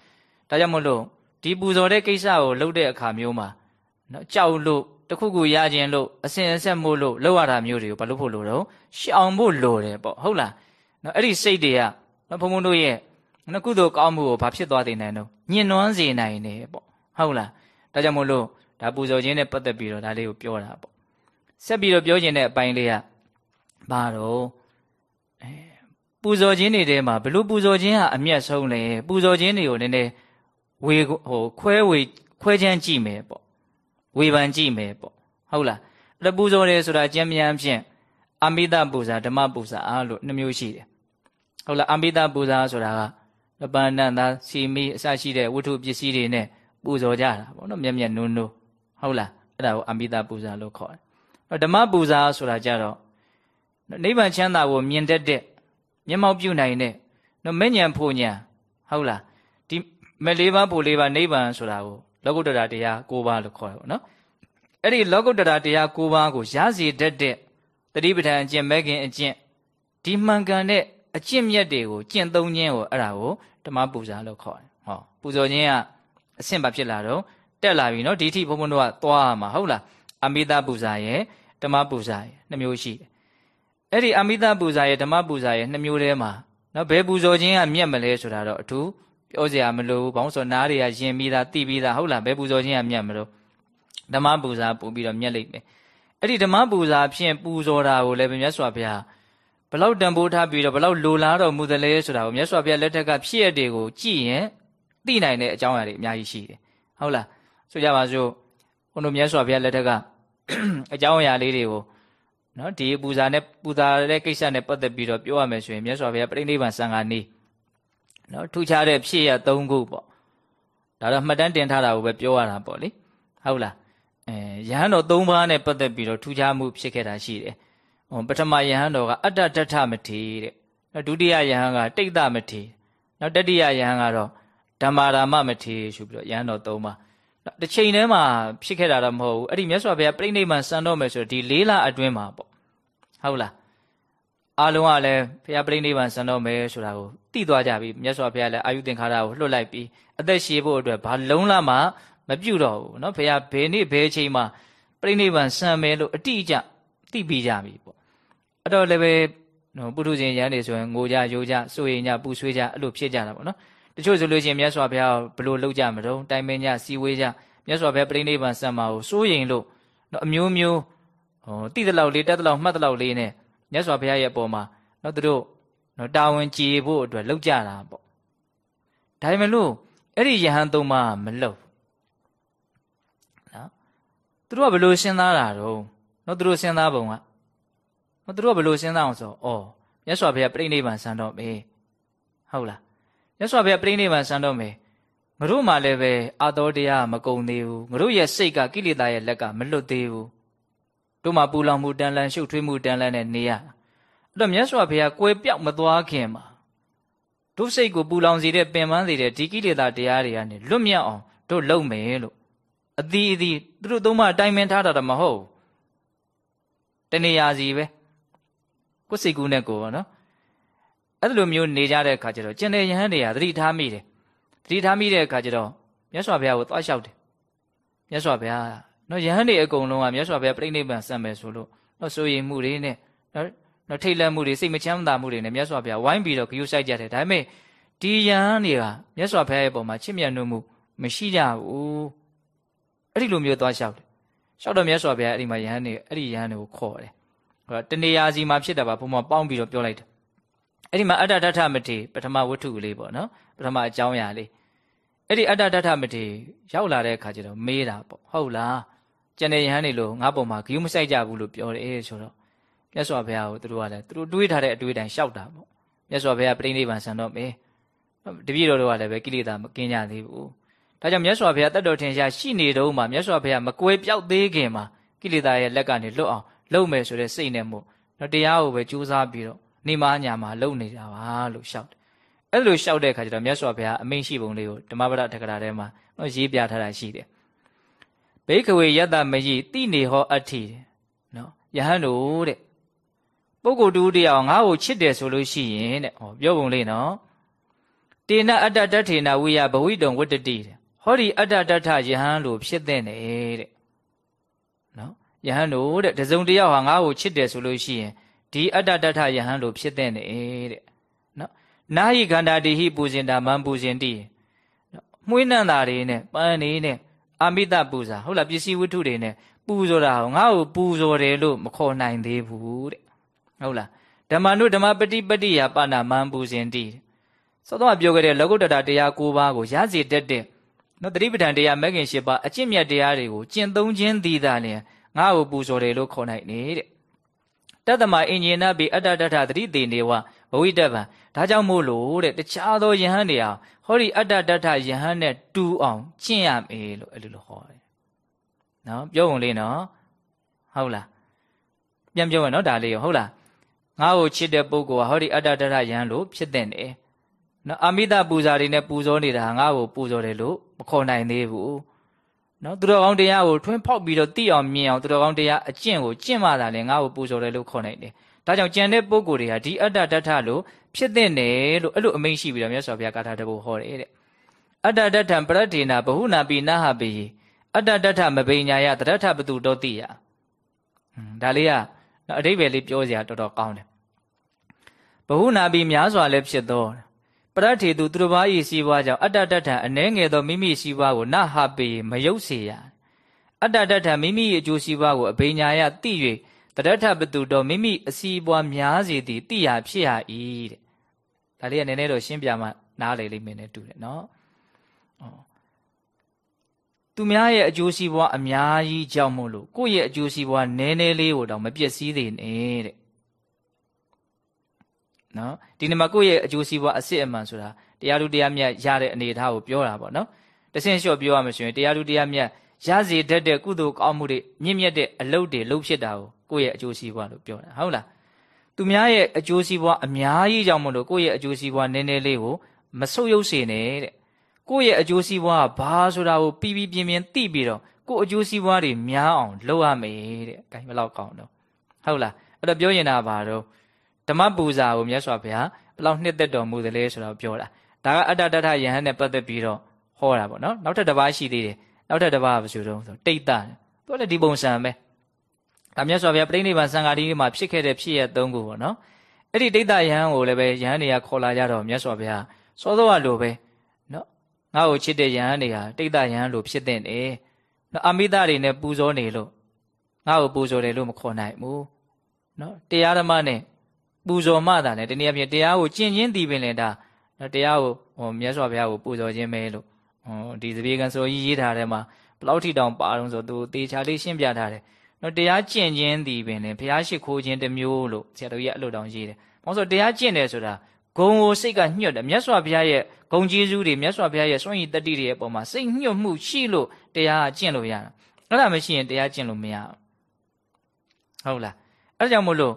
ဒါကြောင့်မလို့ ဒီပူဇော်တဲ့ကိစ္စကိုလုပ်တဲ့အခါမျိုးမှာနော်ကြောက်လို့တခုခုရခြင်းလို့အစင်အဆက်မို့လို့လောက်ရတာမျိုးတွေကိုဘာလို့ဖို့လို့တော့ရှောင်ဖို့လိုတယ်ပေါ့ဟုတ်လားနော်အဲ့ဒီစိတ်တွေကနော်ဘုံဘုံတို့ရဲ့နော်ကုသိုလ်ကောင်းမှုကိုဘာဖြစ်သွားနိုင်တယ်တော့ညှဉ်းနှွမ်းစေနိုင်တယ်ပေါ့ဟုတ်လားဒါကြောင့်မို့လို့ဒါပူဇော်ခြင်းနဲ့ပတ်သက်ပြီးတော့ဒါလေးကိုပြောတာပေါ့ဆက်ပြီးတော့ပြောခြင်းတဲ့အပိုင်းလေးကဘာတော့အဲပူဇော်ခြင်းတွေထဲမှာဘလို့ပူဇော်ခြင်းဟာအမျက်ဆုံးလဲပူဇော်ခြင်းတွေကိုနည်းနည်း ဝေဟိုခွဲဝေခွဲချမ်းကြည့်မယ်ပေါ့ဝေဖန်ကြည့်မယ်ပေါ့ဟုတ်လားအဲ့ပူဇော်တယ်ဆိုတာကျမ်းမြန်ဖြင့်အမိတပူဇာဓမ္မပူဇာအားလို့နှမျိုးရှိတယ်ဟုတ်လားအမိတပူဇာဆိုတာကပန္နန္တာစီမီအစရှိတဲ့ဝတ္ထုပစ္စည်းတွေနဲ့ပူဇော်ကြတာပေါ့နော်မျက်မျက်နုံနုံဟုတ်လားအဲ့ဒါကိုအမိတပူဇာလို့ခေါ်တယ်ဓမ္မပူဇာဆိုတာကြတော့နိဗ္ဗာန်ချမ်းသာကိုမြင်တတ်တဲ့မျက်မှောက်ပြုနိုင်တဲ့နော်မဲ့ညံဖို့ညံဟုတ်လားဒီ မဲ့လေးပါးဖို့လေးပါးနိဗ္ဗာန်ဆိုတာကိုလောကုတ္တရာတရား၉ပါးလို့ခေါ်တယ်ပေါ့နော်အဲ့ဒီလောကုတ္တရာတရား၉ပါးကိုရစီတတ်တဲ့တတိပဋ္ဌာန်အကျင့်မဲ့ခင်အကျင့်ဒီမှန်ကန်တဲ့အကျင့်မြတ်တွေကိုကျင့်သုံးခြင်းကိုအဲ့ဒါကိုဓမ္မပူဇာလို့ခေါ်တယ်ဟောပူဇော်ခြင်းကအဆင့်ပါဖြစ်လာတော့တက်လာပြီနော်ဒီထိဘုံဘုံတို့ကသွားရမှာဟုတ်လားအမိတပူဇာရဲ့ဓမ္မပူဇာရဲ့နှမျိုးရှိတယ်အဲ့ဒီအမိတပူဇာရဲ့ဓမ္မပူဇာရဲ့နှမျိုးထဲမှာနော်ဘယ်ပူဇော်ခြင်းကမြတ်မလဲဆိုတာတော့အထူး ပြောစရာမလိုဘူးဘောင်းစောနားတွေကယင်ပြီးသားသိပြီးသားဟုတ်လားဘယ်ပူဇော်ခြင်းကမြတ်မလို့ဓမ္မပူဇာပူပြီးတော့မြတ်လိမ့်မယ်အဲ့ဒီဓမ္မပူဇာဖြင့်ပူဇော်တာကိုလည်းမြတ်စွာဘုရားဘလောက်တန်ဖိုးထားပြီးတော့ဘလောက်လိုလားတော်မူတယ်လဲဆိုတာကိုမြတ်စွာဘုရားလက်ထက်ကဖြစ်ရတဲ့ကိုကြည့်ရင်သိနိုင်တဲ့အကြောင်းအရာတွေအများကြီးရှိတယ်ဟုတ်လားဆိုကြပါစို့ဘုန်းတို့မြတ်စွာဘုရားလက်ထက်ကအကြောင်းအရာလေးတွေကိုနော်ဒီပူဇာနဲ့ပူဇာတဲ့ကိစ္စနဲ့ပတ်သက်ပြီးတော့ပြောရမယ်ဆိုရင်မြတ်စွာဘုရားပြိဋိဘံစံဃာနီး နော်ထူခြားတဲ့ဖြစ်ရ၃ခုပေါ့ဒါတော့မှတ်တမ်းတင်ထားတာကိုပဲပြောရတာပေါ့လေဟုတ်လားအဲယဟန်တော်၃ပါးနဲ့ပတ်သက်ပြီးတော့ထူခြားမှုဖြစ်ခဲ့တာရှိတယ်ဟောပထမယဟန်တော်ကအတ္တတထမထေတဲ့ဒုတိယယဟန်ကတိတ်တမထေနောက်တတိယယဟန်ကတော့ဓမ္မာရာမမထေဆိုပြီးတော့ယဟန်တော်၃ပါးတစ်ချိန်တည်းမှာဖြစ်ခဲ့တာတော့မဟုတ်ဘူးအဲ့ဒီမြတ်စွာဘုရားပြိဋိဘံစံတော့မယ်ဆိုတော့ဒီလေးလအတွင်းမှာပေါ့ဟုတ်လား အားလုံးကလည်းဘုရားပြိဋိဘံစံတော့မယ်ဆိုတာကိုသိသွားကြပြီမြတ်စွာဘုရားလည်းအာယုသင်္ခါရကိုလွှတ်လိုက်ပြီးအသက်ရှည်ဖို့အတွက်ဘာလုံးလာမှမပြုတ်တော့ဘူးเนาะဘုရားဘယ်နေ့ဘယ်ချိန်မှာပြိဋိဘံစံမယ်လို့အတိအကျသိပြီးကြပြီပေါ့အဲ့တော့လည်းပဲနော်ပုထုဇဉ်ရန်နေဆိုရင်ငိုကြရိုးကြစိုးရိမ်ကြပူဆွေးကြအဲ့လိုဖြစ်ကြတာပေါ့နော်တချို့ဆိုလို့ရှိရင်မြတ်စွာဘုရားဘယ်လိုလုပ်ကြမလို့တိုင်ပင်ကြစီဝေးကြမြတ်စွာဘုရားပြိဋိဘံစံမှာကိုစိုးရိမ်လို့နော်အမျိုးမျိုးဟောတိတလောက်လေးတက်တလောက်မှတ်တလောက်လေးနဲ့ မြတ်စွာဘုရားရဲ့အပေါ်မှာနော်သူတို့နော်တာဝန်ကြည်ဖို့အတွက်လုပ်ကြတာပေါ့ဒါပေမဲ့လို့အဲ့ဒီယဟန်သုံးပါးမလုပ်နော်သူတို့ကဘယ်လိုစဉ်းစားတာတော့နော်သူတို့စဉ်းစားပုံကနော်သူတို့ကဘယ်လိုစဉ်းစားအောင်ဆိုဩမြတ်စွာဘုရားပြိဋိဘံစံတော့မေဟုတ်လားမြတ်စွာဘုရားပြိဋိဘံစံတော့မေငါတို့မှလည်းပဲအာတော်တရားမကုံသေးဘူးငါတို့ရဲ့စိတ်ကကိလေသာရဲ့လက်ကမလွတ်သေးဘူး တို့မှပူလောင်မှုတန်လန်ရှုပ်ထွေးမှုတန်လန်နဲ့နေရအဲ့တော့မြတ်စွာဘုရားကွယ်ပြောက်မသွားခင်မှာတို့စိတ်ကိုပူလောင်စေတဲ့ပင်ပန်းစေတဲ့ဒီကိလေသာတရားတွေကနေလွတ်မြောက်အောင်တို့လုပ်မယ်လို့အသီးအသီးသူတို့သုံးမအတိုင်းမင်းထားတာတော့မဟုတ်တနေရာစီပဲကိုယ်စိတ်ကူးနဲ့ကိုယ်ပေါ့နော်အဲ့လိုမျိုးနေကြတဲ့အခါကျတော့ကျင်တဲ့ယဟန်တွေကသတိထားမိတယ်သတိထားမိတဲ့အခါကျတော့မြတ်စွာဘုရားကိုသွားလျှောက်တယ်မြတ်စွာဘုရား နော်ယဟန်တွေအကုန်လုံးကမြတ်စွာဘုရားပြိဋိဘံစံမယ်ဆိုလို့နော်စိုးရိမ်မှုတွေနဲ့နော်နော်ထိတ်လန့်မှုတွေစိတ်မချမ်းသာမှုတွေနဲ့မြတ်စွာဘုရားဝိုင်းပြီးတော့ဂရုစိုက်ကြတယ်ဒါပေမဲ့ဒီယဟန်တွေကမြတ်စွာဘုရားရဲ့ပုံမှာချစ်မြတ်နိုးမှုမရှိကြဘူးအဲ့ဒီလိုမျိုးသွားလျှောက်တယ်လျှောက်တော့မြတ်စွာဘုရားအဲ့ဒီမှာယဟန်တွေအဲ့ဒီယဟန်တွေကိုခေါ်တယ်ဟောတနေရာစီမှာဖြစ်တာပါဘုံမှာပေါင်းပြီးတော့ပြောလိုက်တယ်အဲ့ဒီမှာအတ္တတထမထေပထမဝတ္ထုလေးပေါ့နော်ပထမအကြောင်းအရာလေးအဲ့ဒီအတ္တတထမထေရောက်လာတဲ့အခါကျတော့မေးတာပေါ့ဟုတ်လား ကျန်တဲ့ယဟန်တွေလို့ငါ့ပုံမှာဂယုမဆိုင်ကြဘူးလို့ပြောတယ်ဆိုတော့မြတ်စွာဘုရားကိုသူတို့ကလည်းသူတို့တွေးထားတဲ့အတွေးတိုင်းရှောက်တာပေါ့မြတ်စွာဘုရားပြိဋိဘံဆန်တော့မေးတပည့်တော်တို့ကလည်းပဲကိလေသာမကင်းကြသေးဘူးဒါကြောင့်မြတ်စွာဘုရားတတ်တော်ထင်ရှားရှိနေတော့မှမြတ်စွာဘုရားမကွဲပြောက်သေးခင်မှာကိလေသာရဲ့လက်ကနေလွတ်အောင်လုပ်မယ်ဆိုတဲ့စိတ်နဲ့မို့တော့တရားကိုပဲကြိုးစားပြီးတော့နေမညာမှာလုပ်နေတာပါလို့ရှောက်တယ်အဲ့လိုရှောက်တဲ့အခါကျတော့မြတ်စွာဘုရားအမိန့်ရှိပုံလေးကိုဓမ္မပဒထက္ကရာထဲမှာတော့ရေးပြထားတာရှိတယ် ဘိခဝေယတ္တမယိတိနေဟောအဋ္ဌိတဲ့နော်ယဟန်တို့တဲ့ပုဂ္ဂိုလ်တူတရားငါ့ကိုချစ်တယ်ဆိုလို့ရှိရင်တဲ့ဟောပြောပုံလေးနော်တေနအတ္တတထေနဝိယဘဝိတုံဝတ္တတိတဲ့ဟောဒီအတ္တတထယဟန်လို့ဖြစ်တဲ့နေတဲ့နော်ယဟန်တို့တဲ့တစုံတယောက်ဟာငါ့ကိုချစ်တယ်ဆိုလို့ရှိရင်ဒီအတ္တတထယဟန်လို့ဖြစ်တဲ့နေတဲ့နော်နာဟိခန္ဓာတိဟိပူဇင်တာမံပူဇင်တိနော်မှုေးနှံ့တာတွေနဲ့ပန်းနေနဲ့ အာမိတပူဇာဟုတ်လားပစ္စည်းဝတ္ထုတွေနဲ့ပူဇော်တာဟောငါ့ကိုပူဇော်တယ်လို့မခေါ်နိုင်သေးဘူးတဲ့ဟုတ်လားဓမ္မနုဓမ္မပฏิပတိယပါဏမံပူဇင်တိသောတော့ပြောခဲ့တဲ့လောကုတ္တရာတရား၉ပါးကိုရစေတတ်တဲ့နော်တတိပဋ္ဌာန်တရားမဂ်ခင်၈ပါးအကျင့်မြတ်တရားတွေကိုကျင့်သုံးခြင်းသည်သာလျှင်ငါ့ကိုပူဇော်တယ်လို့ခေါ်နိုင်နေတဲ့တတ္တမအင်ဂျင်နာပိအတ္တတထသတိတေနေဝ ဘဝိတ္တဗံဒါကြောင့်မို့လို့တဲ့တခြားသောယဟန်တွေအောင်ဟောဒီအတ္တတထယဟန်နဲ့တူအောင်ကျင့်ရမယ်လို့အဲ့လိုလိုဟောတယ်နော်ပြောုံလေးနော်ဟုတ်လားပြန်ပြောမယ်နော်ဒါလေးဟုတ်လားငါ့ကိုချစ်တဲ့ပုဂ္ဂိုလ်ကဟောဒီအတ္တတထယဟန်လို့ဖြစ်တဲ့နေနော်အာမိတပူဇာတွေနဲ့ပူဇော်နေတာငါ့ကိုပူဇော်တယ်လို့မခေါ်နိုင်သေးဘူးနော်သူတော်ကောင်းတရားကိုထွန်းဖောက်ပြီးတော့သိအောင်မြင်အောင်သူတော်ကောင်းတရားအကျင့်ကိုကျင့်မှသာလေငါ့ကိုပူဇော်တယ်လို့ခေါ်နိုင်တယ် ဒါကြောင့်ကြံတဲ့ပုဂ္ဂိုလ်တွေဟာဒီအတ္တတထလို့ဖြစ်တဲ့နယ်လို့အဲ့လိုအမိန့်ရှိပြီးတော့မြတ်စွာဘုရားကာထာတပုဟောတယ်တဲ့အတ္တတထံပရဒေနာဘဟုနာပိနာဟပိအတ္တတထမပိညာယတရထပတုတောတိယဒါလေးကအဓိပ္ပာယ်လေးပြောစရာတော်တော်ကောင်းတယ်ဘဟုနာပိများစွာလည်းဖြစ်သောပရထေသူသူတစ်ပါး၏စီးပွားကြောင့်အတ္တတထံအနှဲငယ်သောမိမိစီးပွားကိုနဟပေမယုတ်စေရအတ္တတထံမိမိ၏အကျိုးစီးပွားကိုအဘိညာယသိ၍ တရထပတုတော်မိမိအစီးပွားများစေသည်သိရဖြစ်ရ၏တဲ့ဒါလေးကနည်းနည်းတော့ရှင်းပြမှနားလေလိမ့်မယ်နဲ့တူတယ်နော်သူများရဲ့အကျိုးစီးပွားအများကြီးကြောင့်မို့လို့ကိုယ့်ရဲ့အကျိုးစီးပွားနည်းနည်းလေးကိုတော့မပြည့်စည်သေးနဲ့တဲ့နော်ဒီနေ့မှာကိုယ့်ရဲ့အကျိုးစီးပွားအစစ်အမှန်ဆိုတာတရားလူတရားမြတ်ရတဲ့အနေအထားကိုပြောတာပေါ့နော်တဆင့်လျှော့ပြောရမှဆိုရင်တရားလူတရားမြတ် ရစေတတ်တဲ့ကုသိုလ်ကောင်းမှုတွေမြင့်မြတ်တဲ့အလုပ်တွေလုပ်ဖြစ်တာကိုကိုယ့်ရဲ့အကျိုးစီးပွားလို့ပြောတာဟုတ်လားသူများရဲ့အကျိုးစီးပွားအများကြီးကြောင့်မလို့ကိုယ့်ရဲ့အကျိုးစီးပွားနည်းနည်းလေးကိုမဆုပ်ယုပ်စေနဲ့တဲ့ကိုယ့်ရဲ့အကျိုးစီးပွားကဘာဆိုတာကိုပြီးပြီးပြင်းပြင်းသိပြီးတော့ကိုယ့်အကျိုးစီးပွားတွေများအောင်လုပ်ရမယ်တဲ့။အဲဘယ်လောက်ကောင်းတော့ဟုတ်လားအဲ့တော့ပြောရင်တာဘာတော့ဓမ္မပူဇာကိုမြတ်စွာဘုရားဘယ်လောက်နှစ်သက်တော်မူသလဲဆိုတော့ပြောတာဒါကအတ္တတထယဟန်နဲ့ပတ်သက်ပြီးတော့ဟောတာပေါ့နော်နောက်ထပ်တစ်ပါးရှိသေးတယ် နောက်ထပ်တစ်ပါးကဘယ်လိုတုံးဆိုတိတ်တသူကလည်းဒီပုံစံပဲဒါမြတ်စွာဘုရားပြိဋိဘံစံဃာတိမှာဖြစ်ခဲ့တဲ့ဖြစ်ရသုံးခုပေါ့နော်အဲ့ဒီတိတ်တယဟန်ကိုလည်းပဲယဟန်တွေကခေါ်လာကြတော့မြတ်စွာဘုရားစောစောကလိုပဲနော်ငါ့ကိုချစ်တဲ့ယဟန်တွေဟာတိတ်တယဟန်လိုဖြစ်တဲ့နေနော်အမိသားတွေနဲ့ပူဇော်နေလို့ငါ့ကိုပူဇော်တယ်လို့မခေါ်နိုင်ဘူးနော်တရားဓမ္မနဲ့ပူဇော်မှသာလေတနည်းအားဖြင့်တရားကိုကျင့်ချင်းသိပင်လေဒါနော်တရားကိုဟိုမြတ်စွာဘုရားကိုပူဇော်ခြင်းပဲလို့ဟို ဒီသပြေကံဆိုကြီးရေးထားတဲ့မှာဘလောက်ထိတောင်ပါတော့ဆိုသူတေချာလေးရှင်းပြထားတယ်နော်တရားကျင့်ခြင်းဒီပင်လေဘုရားရှိခိုးခြင်းတစ်မျိုးလို့ဆရာတော်ကြီးအဲ့လိုတောင်ရေးတယ်။ဘာလို့ဆိုတရားကျင့်တယ်ဆိုတာဂုံကိုစိတ်ကညှွတ်တယ်မြတ်စွာဘုရားရဲ့ဂုံကျေးဇူးတွေမြတ်စွာဘုရားရဲ့စွန့်ရည်တတ္တိတွေရဲ့ပုံမှာစိတ်ညှွတ်မှုရှိလို့တရားကျင့်လို့ရတာ။အဲ့ဒါမရှိရင်တရားကျင့်လို့မရဘူး။ဟုတ်လား။အဲ့ဒါကြောင့်မို့လို့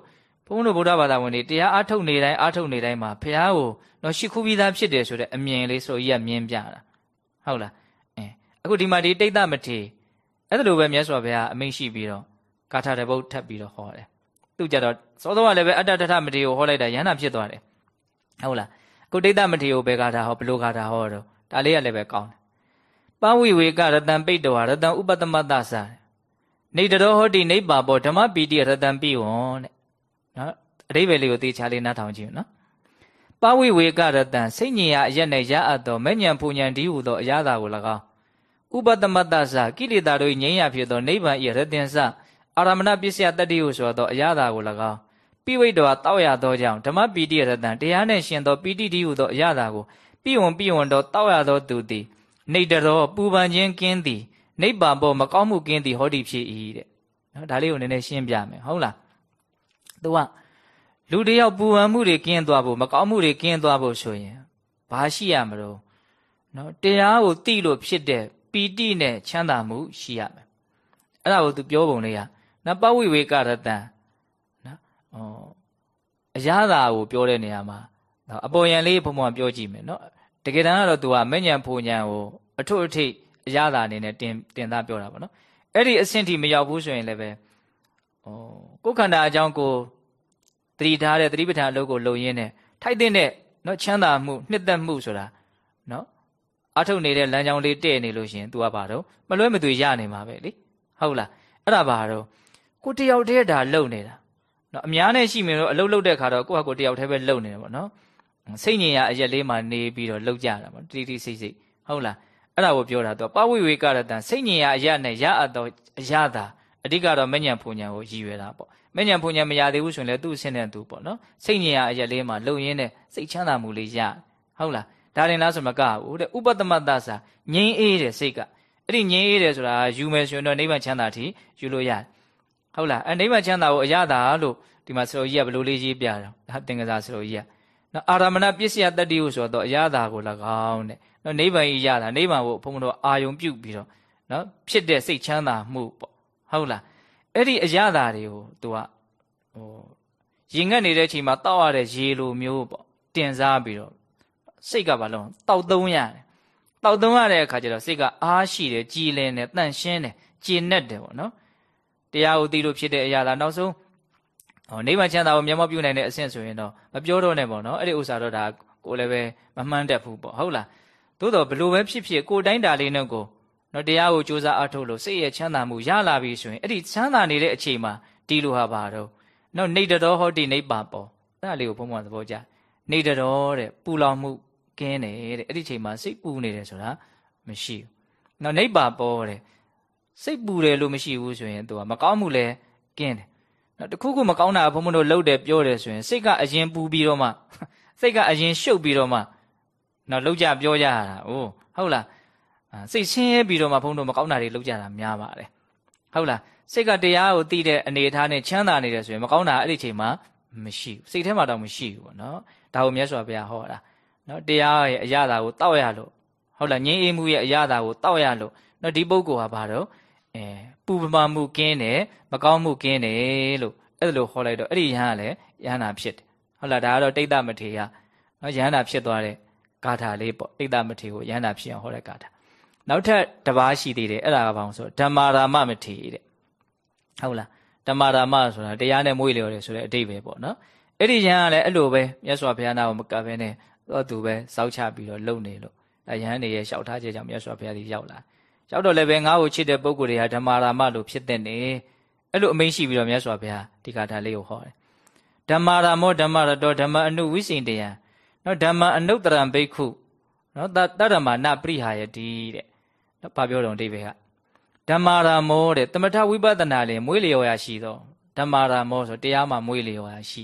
ဘုန်းတော်ဗုဒ္ဓဘာသာဝင်တွေတရားအားထုတ်နေတိုင်းအားထုတ်နေတိုင်းမှာဘုရားကိုတော့ရှိခိုးပြီးသားဖြစ်တယ်ဆိုတဲ့အမြင်လေးဆိုကြီးကမြင်ပြတာ။ ဟုတ်လား။အဲအခုဒီမှာဒီတိတ်တမထေအဲ့ဒါလိုပဲမြတ်စွာဘုရားအမိန့်ရှိပြီးတော့ကာထာတပုတ်ထပ်ပြီးတော့ဟောတယ်သူကြတော့စောစောကလည်းပဲအတ္တတထမထေကိုဟောလိုက်တာယန္တာဖြစ်သွားတယ်ဟုတ်လားခုဒိဋ္ဌမထေကိုဘယ်ကာထာဟောဘလို့ကာထာဟောတော့ဒါလေးကလည်းပဲကောင်းတယ်ပဝိဝေကရတံပိတ္တဝရတံဥပတမတ္တသနေတရောဟောတိနေပါဘောဓမ္မပီတိရတံပိဝံတဲ့နော်အဓိပ္ပာယ်လေးကိုသေချာလေးနားထောင်ကြည့်နော် ပဝိဝေကရတံစိတ်ညင်ရအရက်နဲ့ရအပ်သောမဲ့ညံပူညံဒီဟုသောအရာသာကို၎င်းဥပတမတ္တသကိလေသာတို့ငြိမ်းရဖြစ်သောနိဗ္ဗာန်၏ရတင်္စအာရမဏပစ္စယတတ္တိဟုဆိုသောအရာသာကို၎င်းပိဝိတ္တောတောက်ရသောကြောင့်ဓမ္မပီတိရတံတရားနှင့်ရှင်သောပီတိတိဟုသောအရာသာကိုပိဝံပိဝံသောတောက်ရသောသူသည်နေတရောပူပန်ခြင်းကင်းသည်နိဗ္ဗာန်ပေါ်မကောင်းမှုကင်းသည်ဟောဒီဖြစ်၏တဲ့နော်ဒါလေးကိုနည်းနည်းရှင်းပြမယ်ဟုတ်လားသူက လူတယောက်ပူပန်မှုတွေကင်းသွားဖို့မကောင်းမှုတွေကင်းသွားဖို့ဆိုရင်ဘာရှိရမလို့နော်တရားကိုသိလို့ဖြစ်တဲ့ပီတိနဲ့ချမ်းသာမှုရှိရမယ်အဲ့ဒါကိုသူပြောပုံလေးကနပဝိဝေကရတံနော်ဟောအရာသာကိုပြောတဲ့နေရာမှာနော်အပေါ်ယံလေးဘုံဘုံပြောကြည့်မယ်နော်တကယ်တမ်းကတော့သူကမဲ့ညံဖိုညံကိုအထွတ်အထိပ်အရာသာအနေနဲ့တင်တင်သားပြောတာပေါ့နော်အဲ့ဒီအဆင့်ထိမရောက်ဘူးဆိုရင်လည်းပဲဟောကိုယ်ခန္ဓာအကြောင်းကိုသ တိထားတဲ့သတိပဋ္ဌာန်အလုပ်ကိုလုပ်ရင်းနဲ့ထိုက်တဲ့နော်ချမ်းသာမှုနှစ်သက်မှုဆိုတာနော်အထုတ်နေတဲ့လမ်းကြောင်းလေးတဲ့နေလို့ရှင် तू ကပါတော့မလွဲမသွေရနေမှာပဲလေဟုတ်လားအဲ့ဒါပါတော့ကိုတယောက်တည်းဒါလုံနေတာနော်အများနဲ့ရှိမြင်လို့အလုတ်လုတ်တဲ့ခါတော့ကိုယ့်ဟာကိုယ်တယောက်တည်းပဲလုံနေတယ်ပေါ့နော်စိတ်ညင်ရအရက်လေးမှနေပြီးတော့လှုပ်ကြတာပေါ့တိတိစိတ်စိတ်ဟုတ်လားအဲ့ဒါကိုပြောတာသူပဝိဝေကရတံစိတ်ညင်ရအရက်နဲ့ရအပ်တော့အရသာအဓိကတော့မညံဖူညံကိုရည်ရွယ်တာပေါ့ မညံဖူညံမရသေးဘူးဆိုရင်လည်းသူ့အဆင့်နဲ့သူပေါ့နော်စိတ်ညင်ရအရက်လေးမှလုံရင်းနဲ့စိတ်ချမ်းသာမှုလေးရဟုတ်လားဒါရင်လားဆိုမကဘူးတဲ့ဥပတမတ္တစာငြိမ်းအေးတဲ့စိတ်ကအဲ့ဒီငြိမ်းအေးတယ်ဆိုတာယူမယ်ဆိုရင်တော့နိဗ္ဗာန်ချမ်းသာထိယူလို့ရတယ်ဟုတ်လားအဲနိဗ္ဗာန်ချမ်းသာကိုအရသာလို့ဒီမှာဆရာကြီးကဘယ်လိုလေးရေးပြတာဒါသင်္ကစားဆရာကြီးကနော်အာရမဏပစ္စယတတ္တိဟုဆိုတော့အရသာကို၎င်းတဲ့နော်နိဗ္ဗာန်ဤရတာနိဗ္ဗာန်ကိုဘုံတော်အာယုံပြုတ်ပြီးတော့နော်ဖြစ်တဲ့စိတ်ချမ်းသာမှုပေါ့ဟုတ်လား အဲ့ဒီအရသာတွေကို तू ကဟိုရင်ငတ်နေတဲ့အချိန်မှာတောက်ရတဲ့ရေလိုမျိုးပေါ့တင်စားပြီးတော့စိတ်ကဘာလို့တောက်သုံးရတယ်တောက်သုံးရတဲ့အခါကျတော့စိတ်ကအားရှိတယ်ကြည်လင်တယ်တန့်ရှင်းတယ်ကျေနပ်တယ်ပေါ့နော်တရားကိုသိလို့ဖြစ်တဲ့အရာလားနောက်ဆုံးဟောနိဗ္ဗာန်ချမ်းသာကိုမျက်မှောက်ပြုနိုင်တဲ့အဆင့်ဆိုရင်တော့မပြောတော့နဲ့ပေါ့နော်အဲ့ဒီဥစ္စာတော့ဒါကိုလည်းပဲမမှန်းတတ်ဘူးပေါ့ဟုတ်လားသို့တော့ဘလို့ပဲဖြစ်ဖြစ်ကိုတိုင်းတာလေးနဲ့ကို နော်တရားကိုစူးစမ်းအထောက်လို့စိတ်ရဲ့ချမ်းသာမှုရလာပြီဆိုရင်အဲ့ဒီချမ်းသာနေတဲ့အချိန်မှာဒီလိုဟာပါတော့နော်နေတတော်ဟောတိနေပါပေါ်အဲ့ဒါလေးကိုဘုံဘုံသဘောကျနေတတော်တဲ့ပူလောင်မှုကင်းတယ်တဲ့အဲ့ဒီချိန်မှာစိတ်ပူနေတယ်ဆိုတာမရှိဘူးနော်နေပါပေါ်တဲ့စိတ်ပူတယ်လို့မရှိဘူးဆိုရင်သူကမကောင်းမှုလဲကင်းတယ်နော်တခုခုမကောင်းတာဘုံဘုံတို့လှုပ်တယ်ပြောတယ်ဆိုရင်စိတ်ကအရင်ပူပြီးတော့မှစိတ်ကအရင်ရှုပ်ပြီးတော့မှနော်လှုပ်ကြပြောကြရတာအိုးဟုတ်လား စိတ်ဆင်းရဲပြီးတော့မှဘုန်းတော်မကောင်းတာတွေလုပ်ကြတာများပါတယ်ဟုတ်လားစိတ်ကတရားကိုသိတဲ့အနေအထားနဲ့ချမ်းသာနေတယ်ဆိုရင်မကောင်းတာအဲ့ဒီချိန်မှာမရှိဘူးစိတ်ထဲမှာတော့မရှိဘူးပေါ့နော်ဒါကိုမြတ်စွာဘုရားဟောတာနော်တရားရဲ့အရာသာကိုတောက်ရလို့ဟုတ်လားငြင်းအေးမှုရဲ့အရာသာကိုတောက်ရလို့နော်ဒီပုဂ္ဂိုလ်ဟာဘာတော့အဲပူပမာမှုကင်းတယ်မကောင်းမှုကင်းတယ်လို့အဲ့လိုဟောလိုက်တော့အဲ့ဒီယဟန်ကလည်းယဟန်နာဖြစ်တယ်ဟုတ်လားဒါကတော့တိတ်တမထေရနော်ယဟန်နာဖြစ်သွားတဲ့ဂါထာလေးပေါ့တိတ်တမထေကိုယဟန်နာဖြစ်အောင်ဟောတဲ့ဂါထာ နောက်ထပ်တပါးရှိသေးတယ်အဲ့ဒါကဘာလို့ဆိုဓမ္မာရာမမထေတဲ့ဟုတ်လားဓမ္မာရာမဆိုတာတရားနဲ့မွေးလျော်တယ်ဆိုတဲ့အတိတ်ပဲပေါ့နော်အဲ့ဒီယဟန်ကလည်းအဲ့လိုပဲမြတ်စွာဘုရားနာကိုမကပ်ဘဲနဲ့တော့သူပဲစောက်ချပြီးတော့လုံနေလို့ဒါယဟန်နေရဲ့လျှောက်ထားချက်ကြောင့်မြတ်စွာဘုရားကြီးရောက်လာရောက်တော့လည်းပဲငါ့ကိုချစ်တဲ့ပုဂ္ဂိုလ်တွေကဓမ္မာရာမလို့ဖြစ်တဲ့နေအဲ့လိုအမိန့်ရှိပြီးတော့မြတ်စွာဘုရားဒီကထာလေးကိုဟောတယ်ဓမ္မာရာမောဓမ္မရတောဓမ္မအနုဝိစိန်တယံနော်ဓမ္မအနုတ္တရံဘိက္ခုနော်တတရမနပရိဟာယတိတဲ့နော် ဘာပြောတော့အိဗေကဓမ္မာရာမောတဲ့တမထဝိပဿနာလည်းမွေးလျော်ရာရှိတော့ဓမ္မာရာမောဆိုတရားမှာမွေးလျော်ရာရှိ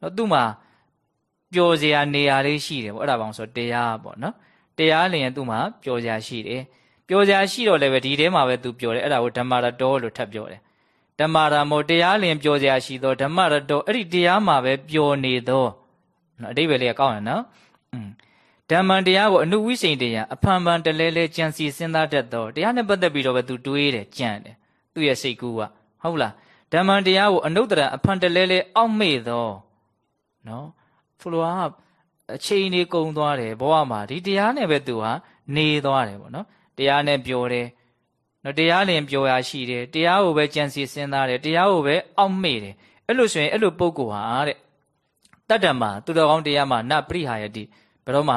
နော်သူ့မှာပျော်စရာနေရာလေးရှိတယ်ပေါ့အဲ့ဒါပေါင်းဆိုတရားပေါ့နော်တရားလျင်သူ့မှာပျော်စရာရှိတယ်ပျော်စရာရှိတော့လည်းပဲဒီထဲမှာပဲသူပျော်တယ်အဲ့ဒါကိုဓမ္မာရတောလို့ထပ်ပြောတယ်ဓမ္မာရမောတရားလျင်ပျော်စရာရှိသောဓမ္မရတောအဲ့ဒီတရားမှာပဲပျော်နေသောနော်အတိပ္ပယ်လေးကကောင်းတယ်နော်อืม ဓမ္မန်တရားကိုအနုဝိစိန်တရားအဖန်ဖန်တလဲလဲကြံစီစဉ်းစားတတ်သောတရားနဲ့ပတ်သက်ပြီးတော့ပဲသူတွေးတယ်ကြံတယ်သူ့ရဲ့စိတ်ကူးကဟုတ်လားဓမ္မန်တရားကိုအနုတ္တရအဖန်တလဲလဲအောက်မေ့သောနော်ဖလိုဟာအချိန်နေကုန်သွားတယ်ဘဝမှာဒီတရားနဲ့ပဲသူဟာနေသွားတယ်ပေါ့နော်တရားနဲ့ပြောတယ်နော်တရားလင်ပြောရရှိတယ်တရားကိုပဲကြံစီစဉ်းစားတယ်တရားကိုပဲအောက်မေ့တယ်အဲ့လိုဆိုရင်အဲ့လိုပုဂ္ဂိုလ်ဟာတဲ့တတ္တမသူတော်ကောင်းတရားမှာနပရိဟာယတိ ဘယ်တော့မှ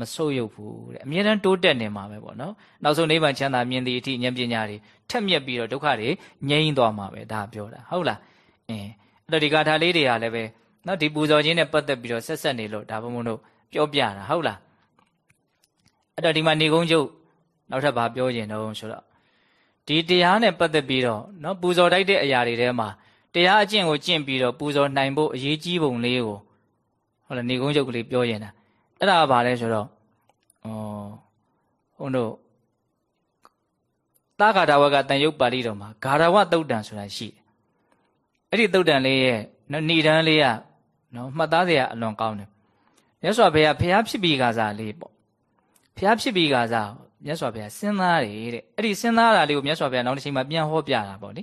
မဆုတ်ယုတ်ဘူးတဲ့အမြဲတမ်းတိုးတက်နေမှာပဲပေါ့နော်နောက်ဆုံးနိဗ္ဗာန်ချမ်းသာမြင်သည့်အထိဉာဏ်ပညာတွေထက်မြက်ပြီးတော့ဒုက္ခတွေငြိမ်းသွားမှာပဲဒါပြောတာဟုတ်လားအင်းအဲ့တော့ဒီဂါထာလေးတွေကလည်းပဲနော်ဒီပူဇော်ခြင်းနဲ့ပတ်သက်ပြီးတော့ဆက်ဆက်နေလို့ဒါဘုံဘုံတို့ပြောပြတာဟုတ်လားအဲ့တော့ဒီမှာနေကုန်းကျုပ်နောက်ထပ်ဗာပြောရင်တော့ဆိုတော့ဒီတရားနဲ့ပတ်သက်ပြီးတော့နော်ပူဇော်တိုက်တဲ့အရာတွေထဲမှာတရားအကျင့်ကိုကျင့်ပြီးတော့ပူဇော်နိုင်ဖို့အရေးကြီးပုံလေးကိုဟုတ်လားနေကုန်းကျုပ်ကလေးပြောရင်တာ အဲ့ဒါကဘာလဲဆိုတော့ဩဟိုတို့သာဂါဒဝကတန်ယုတ်ပါဠိတော်မှာဂါရဝတုတ်တန်ဆိုတာရှိတယ်အဲ့ဒီတုတ်တန်လေးရဲ့နော်ဏိဒန်းလေးကနော်မှတ်သားစရာအလွန်ကောင်းတယ်မြတ်စွာဘုရားဖျားဖြစ်ပြီးကစားလေးပေါ့ဖျားဖြစ်ပြီးကစားမြတ်စွာဘုရားစဉ်းစားတယ်တဲ့အဲ့ဒီစဉ်းစားတာလေးကိုမြတ်စွာဘုရားနောက်တစ်ချိန်မှာပြန်ဟောပြတာပေါ့လေ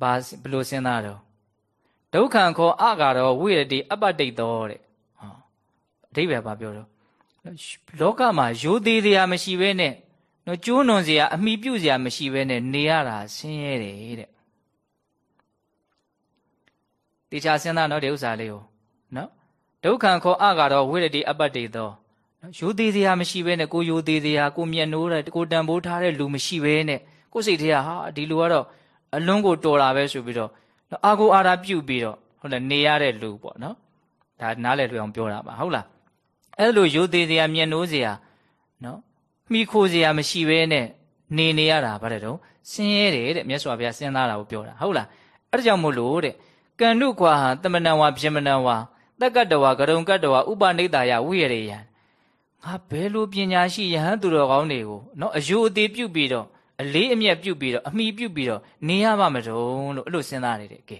ဘာဘယ်လိုစဉ်းစားတော့ဒုက္ခံခောအကာရောဝိရတိအပ္ပတိတ်တော်တဲ့ အဓိပ္ပာယ်ဘာပြောတော့လောကမှာရိုသေတရားမရှိဘဲနဲ့နော်ကျိုးနွန်စရာအမိပြုစရာမရှိဘဲနဲ့နေရတာဆင်းရဲတယ်တဲ့တေချာစဉ်းစားတော့ဒီဥစ္စာလေးကိုနော်ဒုက္ခံခောအကတော့ဝိရတိအပ္ပတိသောနော်ရိုသေတရားမရှိဘဲနဲ့ကိုရိုသေတရားကိုမျက်နှိုးတဲ့ကိုတန်ဖိုးထားတဲ့လူမရှိဘဲနဲ့ကိုစိတ်ထဲကဟာဒီလူကတော့အလွန်ကိုတော်တာပဲဆိုပြီးတော့အာကိုအာရာပြုတ်ပြီးတော့ဟုတ်လားနေရတဲ့လူပေါ့နော်ဒါနားလည်လွယ်အောင်ပြောတာပါဟုတ်လား အဲ့လိုရိုသေစရာမျက်နှိုးစရာနော်မိခိုစရာမရှိဘဲနဲ့နေနေရတာဗါတဲ့တော့ဆင်းရဲတယ်တဲ့မြတ်စွာဘုရားစဉ်းစားတာကိုပြောတာဟုတ်လားအဲ့ဒါကြောင့်မို့လို့တဲ့ကန္တုကွာဟာတမဏံဝါပြမဏံဝါတက္ကတဝါကရုံကတ္တဝါဥပနိဒာယဝိရရေယံငါဘယ်လိုပညာရှိယဟန်သူတော်ကောင်းတွေကိုနော်အယုအသေးပြုတ်ပြီးတော့အလေးအမြတ်ပြုတ်ပြီးတော့အမိပြုတ်ပြီးတော့နေရပါမတုံးလို့အဲ့လိုစဉ်းစားနေတယ်ကဲ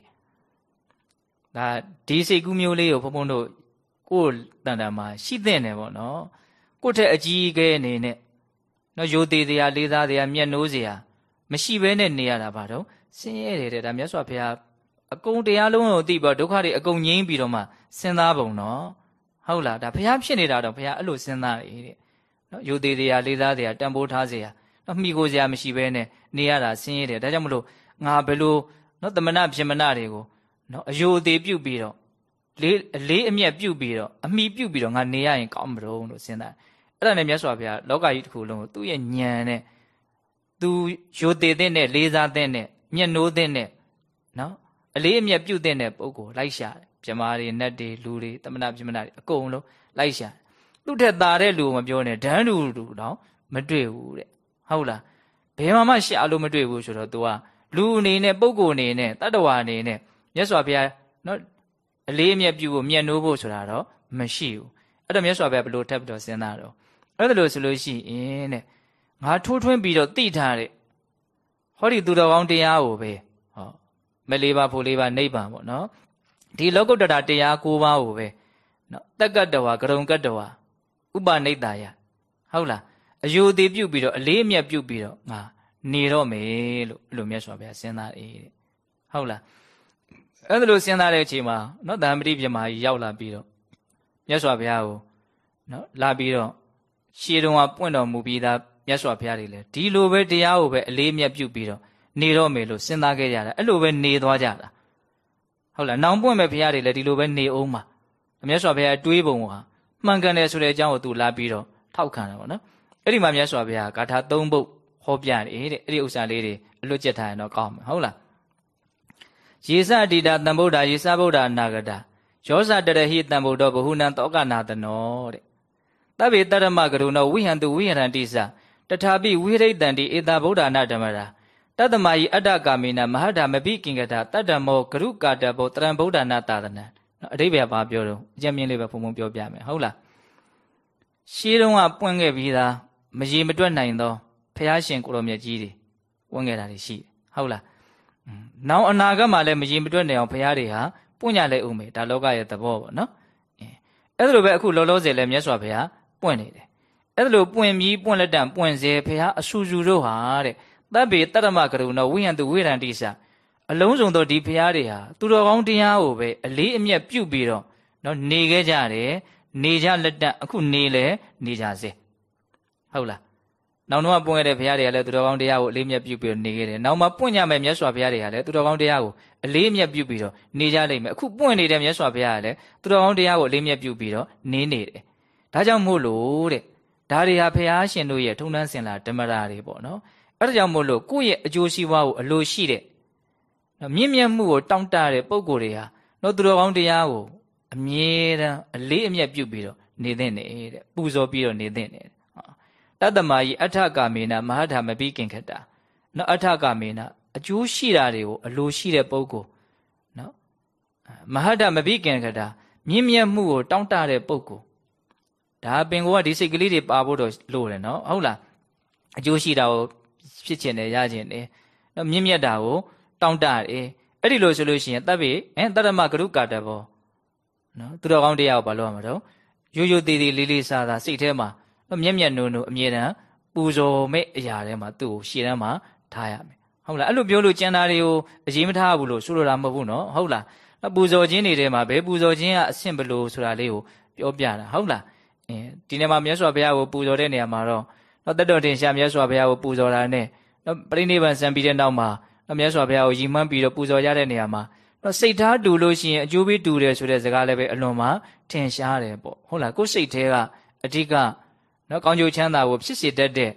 ဒါဒီစိတ်ကူးမျိုးလေးကိုဘုံဘုံတို့ ကိုယ်တန်တန်မှာရှိတဲ့နေပေါ့နော်ကိုယ့်ထက်အကြီးအကဲအနေနဲ့နော်ယိုသေးတရားလေးစားတရားမျက်နှိုးစရာမရှိဘဲနဲ့နေရတာပါတော့ဆင်းရဲတယ်တဲ့ဒါမြတ်စွာဘုရားအကုန်တရားလုံးကိုသိပြီးဒုက္ခတွေအကုန်ငြိမ်းပြီးတော့မှစဉ်းစားပုံနော်ဟုတ်လားဒါဘုရားဖြစ်နေတာတော့ဘုရားအဲ့လိုစဉ်းစားတယ်တဲ့နော်ယိုသေးတရားလေးစားတရားတန်ဖိုးထားစရာနော်မိကိုစရာမရှိဘဲနဲ့နေရတာဆင်းရဲတယ်ဒါကြောင့်မလို့ငါဘယ်လိုနော်တမနာပြမနာတွေကိုနော်အယိုသေးပြုတ်ပြီးတော့ လေးအလေးအမျက်ပြုတ်ပြီးတော့အမိပြုတ်ပြီးတော့ငါနေရရင်ကောင်းမလို့လို့စဉ်းစားအဲ့ဒါနဲ့မြတ်စွာဘုရားလောကကြီးတစ်ခုလုံးကိုသူ့ရဲ့ဉာဏ်နဲ့သူရိုသေတဲ့နဲ့လေးစားတဲ့နဲ့မျက်နှိုးတဲ့နဲ့နော်အလေးအမျက်ပြုတ်တဲ့နဲ့ပုံကိုလိုက်ရှာတယ်ပြမာတွေနတ်တွေလူတွေတမနာပြမနာတွေအကုန်လုံးလိုက်ရှာသူ့ထက်သာတဲ့လူကိုမပြောနဲ့ဒန်းလူလူတော့မတွေ့ဘူးတဲ့ဟုတ်လားဘယ်မှမှရှာလို့မတွေ့ဘူးဆိုတော့ तू ကလူအနေနဲ့ပုံကိုအနေနဲ့တတ္တဝါအနေနဲ့မြတ်စွာဘုရားနော် အလေးအမြတ်ပြုဖို့မျက်နှိုးဖို့ဆိုတာတော့မရှိဘူးအဲ့တော့မြတ်စွာဘုရားဘလို့ထပ်ပြီးတော့စဉ်းစားတော့အဲ့ဒါလို့ဆိုလို့ရှိရင်တဲ့ငါထိုးထွင်းပြီးတော့သိထားတဲ့ဟောဒီသူတော်ကောင်းတရားကိုပဲဟောမလေးပါဖို့လေးပါနိဗ္ဗာန်ပေါ့နော်ဒီလောကုတ္တရာတရား၉ပါးကိုပဲနော်တက်ကတ္တဝါကရုံကတ္တဝါဥပနိတ္တယဟုတ်လားအယုသေးပြုတ်ပြီးတော့အလေးအမြတ်ပြုတ်ပြီးတော့ငါနေတော့မယ်လို့အဲ့လိုမြတ်စွာဘုရားစဉ်းစားအေးတဲ့ဟုတ်လား အဲ့ဒါလိုစဉ်းစားတဲ့အချိန်မှာနော်တန်ပတိပြမာကြီးရောက်လာပြီးတော့မြတ်စွာဘုရားကိုနော်လာပြီးတော့ရှေးတုန်းကပွင့်တော်မူပြီးသားမြတ်စွာဘုရားတွေလည်းဒီလိုပဲတရားကိုပဲအလေးအမြတ်ပြုတ်ပြီးတော့နေတော့မယ်လို့စဉ်းစားခဲ့ကြတာအဲ့လိုပဲနေသွားကြတာဟုတ်လားနောင်ပွင့်မဲ့ဘုရားတွေလည်းဒီလိုပဲနေအောင်ပါမြတ်စွာဘုရားအတွေးပုံဟာမှန်ကန်တယ်ဆိုတဲ့အကြောင်းကိုသူလာပြီးတော့ထောက်ခံတယ်ပေါ့နော်အဲ့ဒီမှာမြတ်စွာဘုရားဂါထာ၃ပုဒ်ဟောပြတယ်တဲ့အဲ့ဒီဥစ္စာလေးတွေအလွတ်ကျက်ထားရင်တော့ကောင်းမှာဟုတ်လား ယေစအတိတာတံဗုဒ္ဓယေစဗုဒ္ဓအနာဂတယောဇတရဟိတံဗုဒ္ဓဘဟုနံတောကနာတနောတဲ့တဗ္ဗေတရမကရုဏောဝိဟံတုဝိဟရန္တိစတထာပိဝိရိတံတိဧတဗုဒ္ဓနာဓမ္မရာတတ္တမယိအတ္တကာမိနမဟာဓမ္မပိကင်္ကတာတတ္တမောဂရုကာတဘောတရံဗုဒ္ဓနာတာသနံအတိပ္ပယ်ဘာပြောတော့အကျဉ်းမြင့်လေးပဲဖုံဖုံပြောပြမယ်ဟုတ်လားရှင်းတုန်းကပွင့်ခဲ့ပြီးသားမရေမတွက်နိုင်သောဖះရှင်ကိုရောမြတ်ကြီးတွေပွင့်ခဲ့တာတွေရှိတယ်ဟုတ်လား နောင်အနာဂတ်မှာလည်းမရေမတွက်နိုင်အောင်ဖះတွေဟာပွင့်ကြလဲဦးမယ်ဒါလောကရဲ့သဘောပေါ့နော်အဲ့ဒါလိုပဲအခုလောလောဆယ်လဲမြတ်စွာဘုရားပွင့်နေတယ်အဲ့ဒါလိုပွင့်ပြီးပွင့်လက်တံပွင့်စေဖះအဆူဆူတို့ဟာတဲ့တပ်ပေတတ္တမကရုဏဝိယံတုဝိရန္တိစာအလုံးစုံသောဒီဖះတွေဟာသူတော်ကောင်းတရားကိုပဲအလေးအမြတ်ပြုပြီးတော့နော်နေခဲ့ကြတယ်နေကြလက်တံအခုနေလဲနေကြစေဟုတ်လား နောက်တော့ပွင့်ခဲ့တဲ့ဘုရားတွေကလည်းသူတော်ကောင်းတရားကိုအလေးမြတ်ပြုပြီးတော့နေခဲ့တယ်။နောက်မှပွင့်ကြမယ်မြတ်စွာဘုရားတွေကလည်းသူတော်ကောင်းတရားကိုအလေးမြတ်ပြုပြီးတော့နေကြလိမ့်မယ်။အခုပွင့်နေတဲ့မြတ်စွာဘုရားကလည်းသူတော်ကောင်းတရားကိုအလေးမြတ်ပြုပြီးတော့နေနေတယ်။ဒါကြောင့်မို့လို့တဲ့ဒါတွေဟာဘုရားရှင်တို့ရဲ့ထုံတန်းစင်လာဓမ္မရာတွေပေါ့နော်။အဲဒါကြောင့်မို့လို့ကိုယ့်ရဲ့အကျိုးစီးပွားကိုအလိုရှိတဲ့မြင့်မြတ်မှုကိုတောင့်တတဲ့ပုံကိုယ်တွေဟာတော့သူတော်ကောင်းတရားကိုအမြဲတမ်းအလေးအမြတ်ပြုပြီးတော့နေသင့်တယ်တဲ့ပူဇော်ပြီးတော့နေသင့်တယ် တတ္တမယီအထကာမေနမဟာဓမ္မပိကင်ခတာနော်အထကာမေနအကျိုးရှိတာတွေကိုအလိုရှိတဲ့ပုဂ္ဂိုလ်နော်မဟာဓမ္မပိကင်ခတာမြင့်မြတ်မှုကိုတောင့်တတဲ့ပုဂ္ဂိုလ်ဒါပင်ကိုကဒီစိတ်ကလေးတွေပါဖို့တော့လိုတယ်နော်ဟုတ်လားအကျိုးရှိတာကိုဖြစ်ချင်တယ်ရချင်တယ်နော်မြင့်မြတ်တာကိုတောင့်တတယ်အဲ့ဒီလိုဆိုလို့ရှိရင်တပ်ပြီအဲတတ္တမကရုကာတဘောနော်သူတော်ကောင်းတရားကိုဘာလို့ရမှာတော့ရိုးရိုးသေးသေးလေးလေးစားစားစိတ်ထဲမှာ မျက်မျက်နှုံနှုံအမြဲတမ်းပူဇော်မဲ့အရာထဲမှာသူ့ကိုရှေ့တန်းမှာထားရမယ်ဟုတ်လားအဲ့လိုပြောလို့ကျန်တာတွေကိုအရေးမထားဘူးလို့ဆိုလိုတာမဟုတ်ဘူးနော်ဟုတ်လားပူဇော်ခြင်းတွေထဲမှာဘယ်ပူဇော်ခြင်းကအဆင့်ဘလို့ဆိုတာလေးကိုပြောပြတာဟုတ်လားအင်းဒီနေ့မှာမြတ်စွာဘုရားကိုပူဇော်တဲ့နေရာမှာတော့တော့တတ်တော်တင်ရှာမြတ်စွာဘုရားကိုပူဇော်တာနဲ့တော့ပြိဋိဘံစံပြီးတဲ့နောက်မှာတော့မြတ်စွာဘုရားကိုယီမှန်းပြီးတော့ပူဇော်ရတဲ့နေရာမှာတော့စိတ်ထားတူလို့ရှိရင်အကျိုးပေးတူတယ်ဆိုတဲ့စကားလည်းပဲအလွန်မှထင်ရှားတယ်ပေါ့ဟုတ်လားကိုယ်စိတ်ထဲကအဓိက နော်ကောင်းကျိုးချမ်းသာကိုဖြစ်စေတတ်တဲ့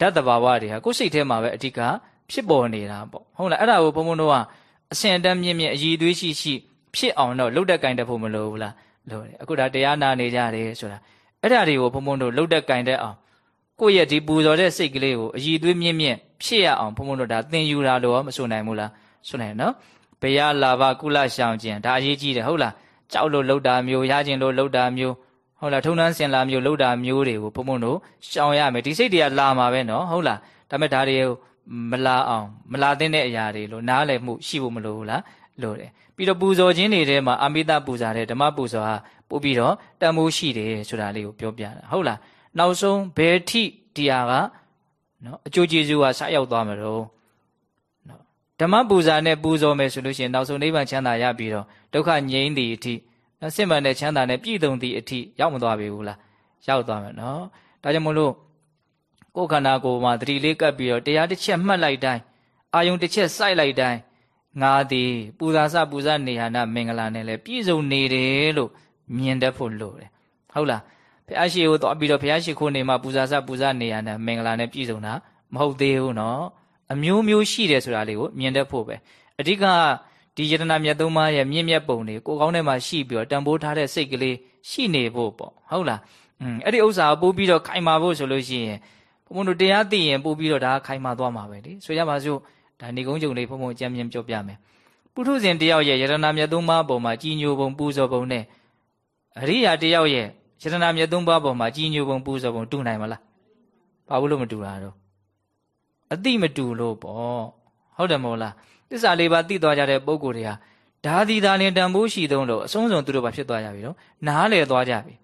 ဓာတ်တဘာဝတွေဟာကိုယ်စိတ်ထဲမှာပဲအဓိကဖြစ်ပေါ်နေတာပေါ့ဟုတ်လားအဲ့ဒါကိုဘုံဘုံတို့ကအစဉ်အတန်းမြင့်မြင့်အည်သွေးရှိရှိဖြစ်အောင်တော့လှုပ်တက်ကင်တဲ့ဖို့မလိုဘူးလားလိုတယ်အခုဒါတရားနာနေကြတယ်ဆိုတာအဲ့ဒါတွေကိုဘုံဘုံတို့လှုပ်တက်ကင်တဲ့အောင်ကိုယ့်ရဲ့ဒီပူဇော်တဲ့စိတ်ကလေးကိုအည်သွေးမြင့်မြင့်ဖြစ်ရအောင်ဘုံဘုံတို့ဒါသင်ယူတာလို့မဆိုနိုင်ဘူးလားဆိုနိုင်နော်ဘယလာဘကုလရှောင်ခြင်းဒါအရေးကြီးတယ်ဟုတ်လားကြောက်လို့လှုပ်တာမျိုးရခြင်းလို့လှုပ်တာမျိုး ဟုတ်လားထုံနှန်းစင်လာမျိုးလှုပ်တာမျိုးတွေကိုဘုံဘုံတို့ရှောင်ရမယ်ဒီစိတ်တွေကလာမှာပဲနော်ဟုတ်လားဒါပေမဲ့ဒါတွေကိုမလာအောင်မလာသင့်တဲ့အရာတွေလို့နားလည်မှုရှိဖို့မလိုဘူးလားလို့တယ်ပြီးတော့ပူဇော်ခြင်းတွေထဲမှာအမိတပူဇာတဲ့ဓမ္မပူဇော်ဟာပို့ပြီးတော့တန်ဖိုးရှိတယ်ဆိုတာလေးကိုပြောပြတာဟုတ်လားနောက်ဆုံးဘယ်ထိတရားကနော်အကျိုးကျေးဇူးကဆက်ရောက်သွားမှာတော့နော်ဓမ္မပူဇာနဲ့ပူဇော်မယ်ဆိုလို့ရှိရင်နောက်ဆုံးနိဗ္ဗာန်ချမ်းသာရပြီးတော့ဒုက္ခငြိမ်းသည်အထိ စစ်မှန်တဲ့ချမ်းသာနဲ့ပြည့်စုံသည့်အထိရောက်မသွားပြီဘူးလားရောက်သွားမယ်နော်ဒါကြောင့်မလို့ကိုယ်ခန္ဓာကိုယ်မှာသတိလေးကပ်ပြီးတော့တရားတစ်ချက်မှတ်လိုက်တိုင်းအာယုံတစ်ချက်စိုက်လိုက်တိုင်းငါသည်ပူဇာစပူဇာနေဟာနာမင်္ဂလာနဲ့လည်းပြည့်စုံနေတယ်လို့မြင်တတ်ဖို့လိုတယ်ဟုတ်လားဘုရားရှိခိုးတော့ပြီးတော့ဘုရားရှိခိုးနေမှာပူဇာစပူဇာနေဟာနာမင်္ဂလာနဲ့ပြည့်စုံတာမဟုတ်သေးဘူးနော်အမျိုးမျိုးရှိတယ်ဆိုတာလေးကိုမြင်တတ်ဖို့ပဲအဓိက ဒီယတနာမြတ်သုံးပါးရဲ့မြင့်မြတ်ပုံတွေကိုကောင်းထဲမှာရှိပြီးတော့တန်ဖိုးထားတဲ့စိတ်ကလေးရှိနေဖို့ပေါ့ဟုတ်လားอืมအဲ့ဒီဥစ္စာကိုပို့ပြီးတော့ခိုင်မာဖို့ဆိုလို့ရှိရင်ဘုံဘုံတို့တရားသိရင်ပို့ပြီးတော့ဒါခိုင်မာသွားမှာပဲလေဆိုရပါစို့ဒါနေကုန်းကြုံလေးဘုံဘုံအကြံဉာဏ်ပြောပြမယ်ပုထုဇဉ်တယောက်ရဲ့ယတနာမြတ်သုံးပါးပုံမှာကြီးညိုပုံပူဇော်ပုံနဲ့အရိယာတယောက်ရဲ့ယယတနာမြတ်သုံးပါးပေါ်မှာကြီးညိုပုံပူဇော်ပုံတူနိုင်မလားဘာလို့မတူတာတော့အတိမတူလို့ပေါ့ဟုတ်တယ်မဟုတ်လား သစ္စာလေးပါးသိသွားကြတဲ့ပုံကိုယ်တွေဟာဒါဒီသာလင်တန်ဖိုးရှိသုံးလို့အဆုံးစုံသူတို့ဘာဖြစ်သွားကြပြီတော့နားလေသွားကြပြီ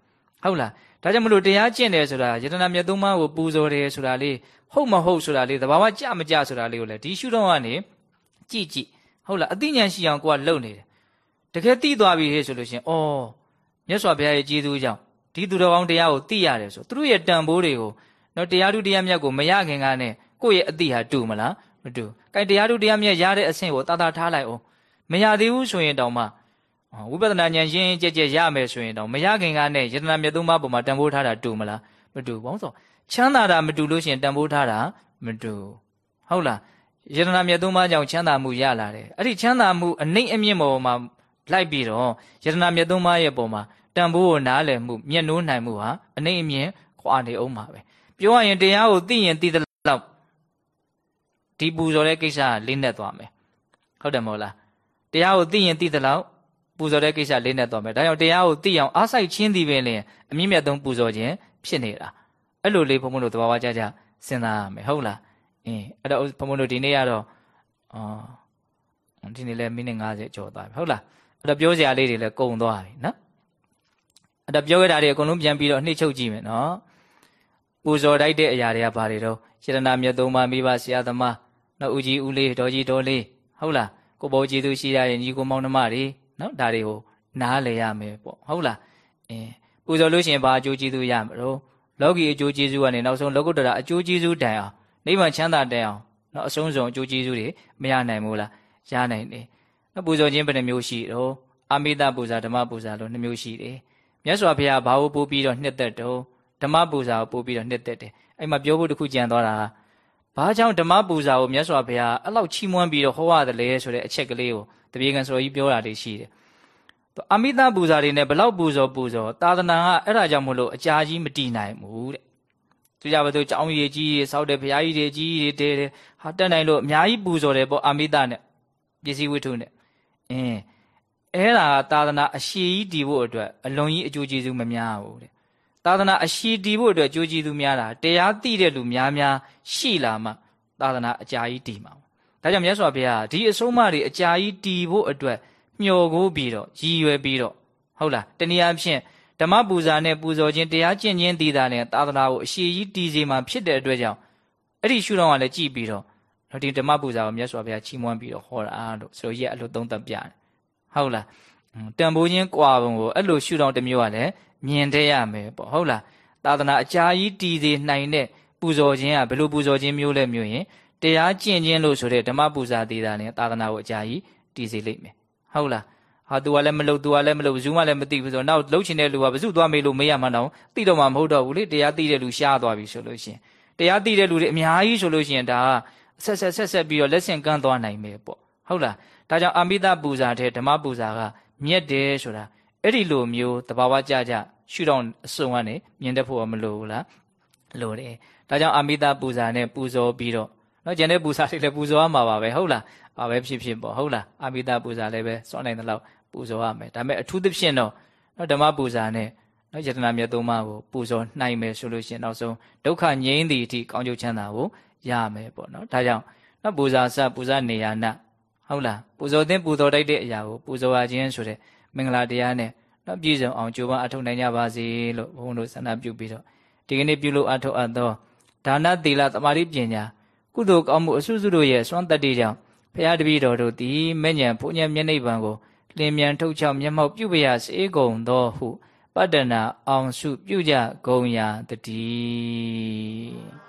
ဟုတ်လားဒါကြောင့်မလို့တရားကျင့်တယ်ဆိုတာယတနာမြတ်သုံးပါးကိုပူဇော်တယ်ဆိုတာလေးဟုတ်မဟုတ်ဆိုတာလေးသဘာဝကြမကြဆိုတာလေးကိုလည်းဒီရှုတော့ကနေကြည့်ကြည့်ဟုတ်လားအသိဉာဏ်ရှိအောင်ကိုကလုံနေတယ်တကယ်သိသွားပြီဟဲ့ဆိုလို့ရှင်ဩမြတ်စွာဘုရားရဲ့ကျေးဇူးကြောင့်ဒီသူတော်ကောင်းတရားကိုသိရတယ်ဆိုသူတို့ရဲ့တန်ဖိုးတွေကိုနော်တရားဓုတရားမြတ်ကိုမရခင်ကနဲ့ကိုယ့်ရဲ့အသိဟာတူမလား မတူ။ကဲတရားဓုတရားမြတ်ရတဲ့အဆင့်ကိုတာတာထားလိုက်အောင်မရသေးဘူးဆိုရင်တောင်မှဝိပဿနာဉာဏ်ရှင်းကြက်ကြက်ရမယ်ဆိုရင်တော့မရခင်ကနဲ့ယတနာမြတ်သုံးပါးပုံမှာတန်ဖိုးထားတာတူမလားမတူဘောင်းဆိုချမ်းသာတာမတူလို့ရှိရင်တန်ဖိုးထားတာမတူဟုတ်လားယတနာမြတ်သုံးပါးကြောင့်ချမ်းသာမှုရလာတယ်အဲ့ဒီချမ်းသာမှုအနှိမ့်အမြင့်ပေါ်မှာလိုက်ပြီးတော့ယတနာမြတ်သုံးပါးရဲ့ပုံမှာတန်ဖိုးကိုနားလည်မှုမျက်နှိုးနိုင်မှုဟာအနှိမ့်အမြင့်ခွာနေအောင်ပါပဲပြောရရင်တရားကိုသိရင်သိသလောက် ဒီပူဇော်တဲ့ကိစ္စကလေးနဲ့သွားမယ်ဟုတ်တယ်မဟုတ်လားတရားကိုသိရင်သိသလောက်ပူဇော်တဲ့ကိစ္စလေးနဲ့သွားမယ်ဒါကြောင့်တရားကိုသိအောင်အားစိုက်ချင်းသည်ပင်လျင်အမြင့်မြတ်ဆုံးပူဇော်ခြင်းဖြစ်နေတာအဲ့လိုလေးဘုံဘုံတို့သဘာဝကြကြစဉ်းစားရမယ်ဟုတ်လားအင်းအဲ့တော့ဘုံဘုံတို့ဒီနေ့ကတော့အော်ဒီနေ့လည်းမိနစ်90ကျော်သွားပြီဟုတ်လားအဲ့တော့ပြောစရာလေးတွေလည်းကုန်သွားပြီနော်အဲ့တော့ပြောခဲ့တာတွေအကုန်လုံးပြန်ပြီးတော့နှိမ့်ချုပ်ကြည့်မယ်နော်ပူဇော်တိုက်တဲ့အရာတွေကဘာတွေတော့ရှရဏမြတ်သုံးပါးမိဘဆရာသမား နော်ဦးကြီးဦးလေးဒေါ်ကြီးဒေါ်လေးဟုတ်လားကိုဘောကျေးဇူးရှိရရင်ညီကိုမောင်နှမတွေနော်ဒါတွေကိုနားလည်ရမယ်ပေါ့ဟုတ်လားအင်းပူဇော်လို့ရှိရင်ဘာအကျိုးကျေးဇူးရမလို့လောကီအကျိုးကျေးဇူးကနေနောက်ဆုံးလောကုတ္တရာအကျိုးကျေးဇူးတိုင်အောင်နိဗ္ဗာန်ချမ်းသာတိုင်အောင်နော်အဆုံးစုံအကျိုးကျေးဇူးတွေမရနိုင်ဘူးလားရနိုင်တယ်နော်ပူဇော်ခြင်းဘယ်နှမျိုးရှိတော့အာမိတပူဇာဓမ္မပူဇာလို့နှမျိုးရှိတယ်မြတ်စွာဘုရားဘာလို့ပို့ပြီးတော့နှစ်သက်တော့ဓမ္မပူဇာကိုပို့ပြီးတော့နှစ်သက်တယ်အဲ့မှာပြောဖို့တခုကြံသွားတာ ဘာကြောင့်ဓမ္မပူဇာကိုမြတ်စွာဘုရားအဲ့လောက်ချီးမွမ်းပြီးတော့ဟောရတယ်လဲဆိုတဲ့အချက်ကလေးကိုတပြေကံဆိုကြီးပြောတာလေးရှိတယ်အမိတပူဇာတွေနဲ့ဘလောက်ပူဇော်ပူဇော်သာသနာကအဲ့ဒါကြောင့်မလို့အကြာကြီးမတည်နိုင်ဘူးတဲ့သူကြပါသူကြောင်းရည်ကြီးစောက်တဲ့ဘုရားကြီးတွေကြီးတွေတဲတယ်ဟာတက်နိုင်လို့အများကြီးပူဇော်တယ်ပေါ့အမိတနဲ့ပစ္စည်းဝတ္ထုနဲ့အင်းအဲ့ဒါကသာသနာအရှိကြီးတည်ဖို့အတွက်အလွန်ကြီးအကျိုးကျေးဇူးမများဘူးတဲ့ သာသနာအရှိတည်ဖို့အတွက်အကျိုးကျေးဇူးများတာတရားသိတဲ့လူများများရှိလာမှသာသနာအကြာကြီးတည်မှာဒါကြောင့်မြတ်စွာဘုရားဒီအဆုံးအမတွေအကြာကြီးတည်ဖို့အတွက်မျှော်ကိုပြီးတော့ရည်ရွယ်ပြီးတော့ဟုတ်လားတနည်းအားဖြင့်ဓမ္မပူဇာနဲ့ပူဇော်ခြင်းတရားကျင့်ခြင်းတည်တာနဲ့သာသနာကိုအရှိကြီးတည်စေမှာဖြစ်တဲ့အတွက်ကြောင့်အဲ့ဒီရှုထောင့်ကလည်းကြည်ပြီးတော့ဒီဓမ္မပူဇာကိုမြတ်စွာဘုရားချီးမွမ်းပြီးတော့ဟောတာလို့ဆိုရက်အဲ့လိုသုံးသပ်ပြတယ်ဟုတ်လားတန်ဖိုးခြင်းကွာပုံကိုအဲ့လိုရှုထောင့်တစ်မျိုးကလည်း မြင်တဲ့ရမယ်ပေါ့ဟုတ်လားသာသနာအကြာကြီးတည်စေနိုင်တဲ့ပူဇော်ခြင်းကဘယ်လိုပူဇော်ခြင်းမျိုးလဲမျိုးရင်တရားကျင့်ခြင်းလို့ဆိုတဲ့ဓမ္မပူဇာသေးတာနဲ့သာသနာကိုအကြာကြီးတည်စေလိမ့်မယ်ဟုတ်လားဟာသူကလည်းမလုပ်သူကလည်းမလုပ်ဘယ်သူမှလည်းမသိဘူးဆိုတော့နောက်လှုပ်ချင်တဲ့လူကဘယ်သူသွားမေးလို့မေးရမှန်းတော့သိတော့မှမဟုတ်တော့ဘူးလေတရားသိတဲ့လူရှားသွားပြီဆိုလို့ရှိရင်တရားသိတဲ့လူတွေအများကြီးဆိုလို့ရှိရင်ဒါကဆက်ဆက်ဆက်ဆက်ပြီးတော့လက်ဆင့်ကမ်းသွားနိုင်မယ်ပေါ့ဟုတ်လားဒါကြောင့်အမိတပူဇာတဲ့ဓမ္မပူဇာကမြက်တယ်ဆိုတာ အဲ့ဒီလိုမျိုးတဘာဝကြကြရှုတော့အစုံကနေမြင်တတ်ဖို့မလိုဘူးလားလိုတယ်ဒါကြောင့်အမိတပူဇာနဲ့ပူဇော်ပြီးတော့နော်ကျန်တဲ့ပူဇာတွေလည်းပူဇော်ရမှာပါပဲဟုတ်လားဘာပဲဖြစ်ဖြစ်ပေါ့ဟုတ်လားအမိတပူဇာလည်းပဲစောနိုင်တဲ့လောက်ပူဇော်ရမယ်ဒါပေမဲ့အထူးသဖြင့်တော့နော်ဓမ္မပူဇာနဲ့နော်ယတနာမြတ်သုံးပါးကိုပူဇော်နိုင်မယ်ဆိုလို့ရှိရင်နောက်ဆုံးဒုက္ခငြိမ်းသည့်အထိကောင်းကျိုးချမ်းသာကိုရမယ်ပေါ့နော်ဒါကြောင့်နော်ပူဇာစပူဇာနေရနာဟုတ်လားပူဇော်တဲ့ပူဇော်တိုက်တဲ့အရာကိုပူဇော်ရခြင်းဆိုတဲ့ မင်္ဂလာတရားနဲ့နော်ပြည့်စုံအောင်ကြိုးပမ်းအထောက်နိုင်ကြပါစေလို့ဘုန်းတို့ဆန္ဒပြုပြီးတော့ဒီကနေ့ပြုလို့အထောက်အပ်သောဒါနသီလသမာဓိပညာကုသိုလ်ကောင်းမှုအစွတ်စွတ်တို့ရဲ့စွမ်းတတ္တိကြောင့်ဖရာတပည့်တော်တို့သည်မဲ့ညံဘုညံမျက်နှိပ်ပံကိုလင်းမြန်ထုတ်ချောက်မျက်မှောက်ပြုပရာစေကုန်သောဟုပတ္တနာအောင်စုပြုကြကုန်ရာတည်း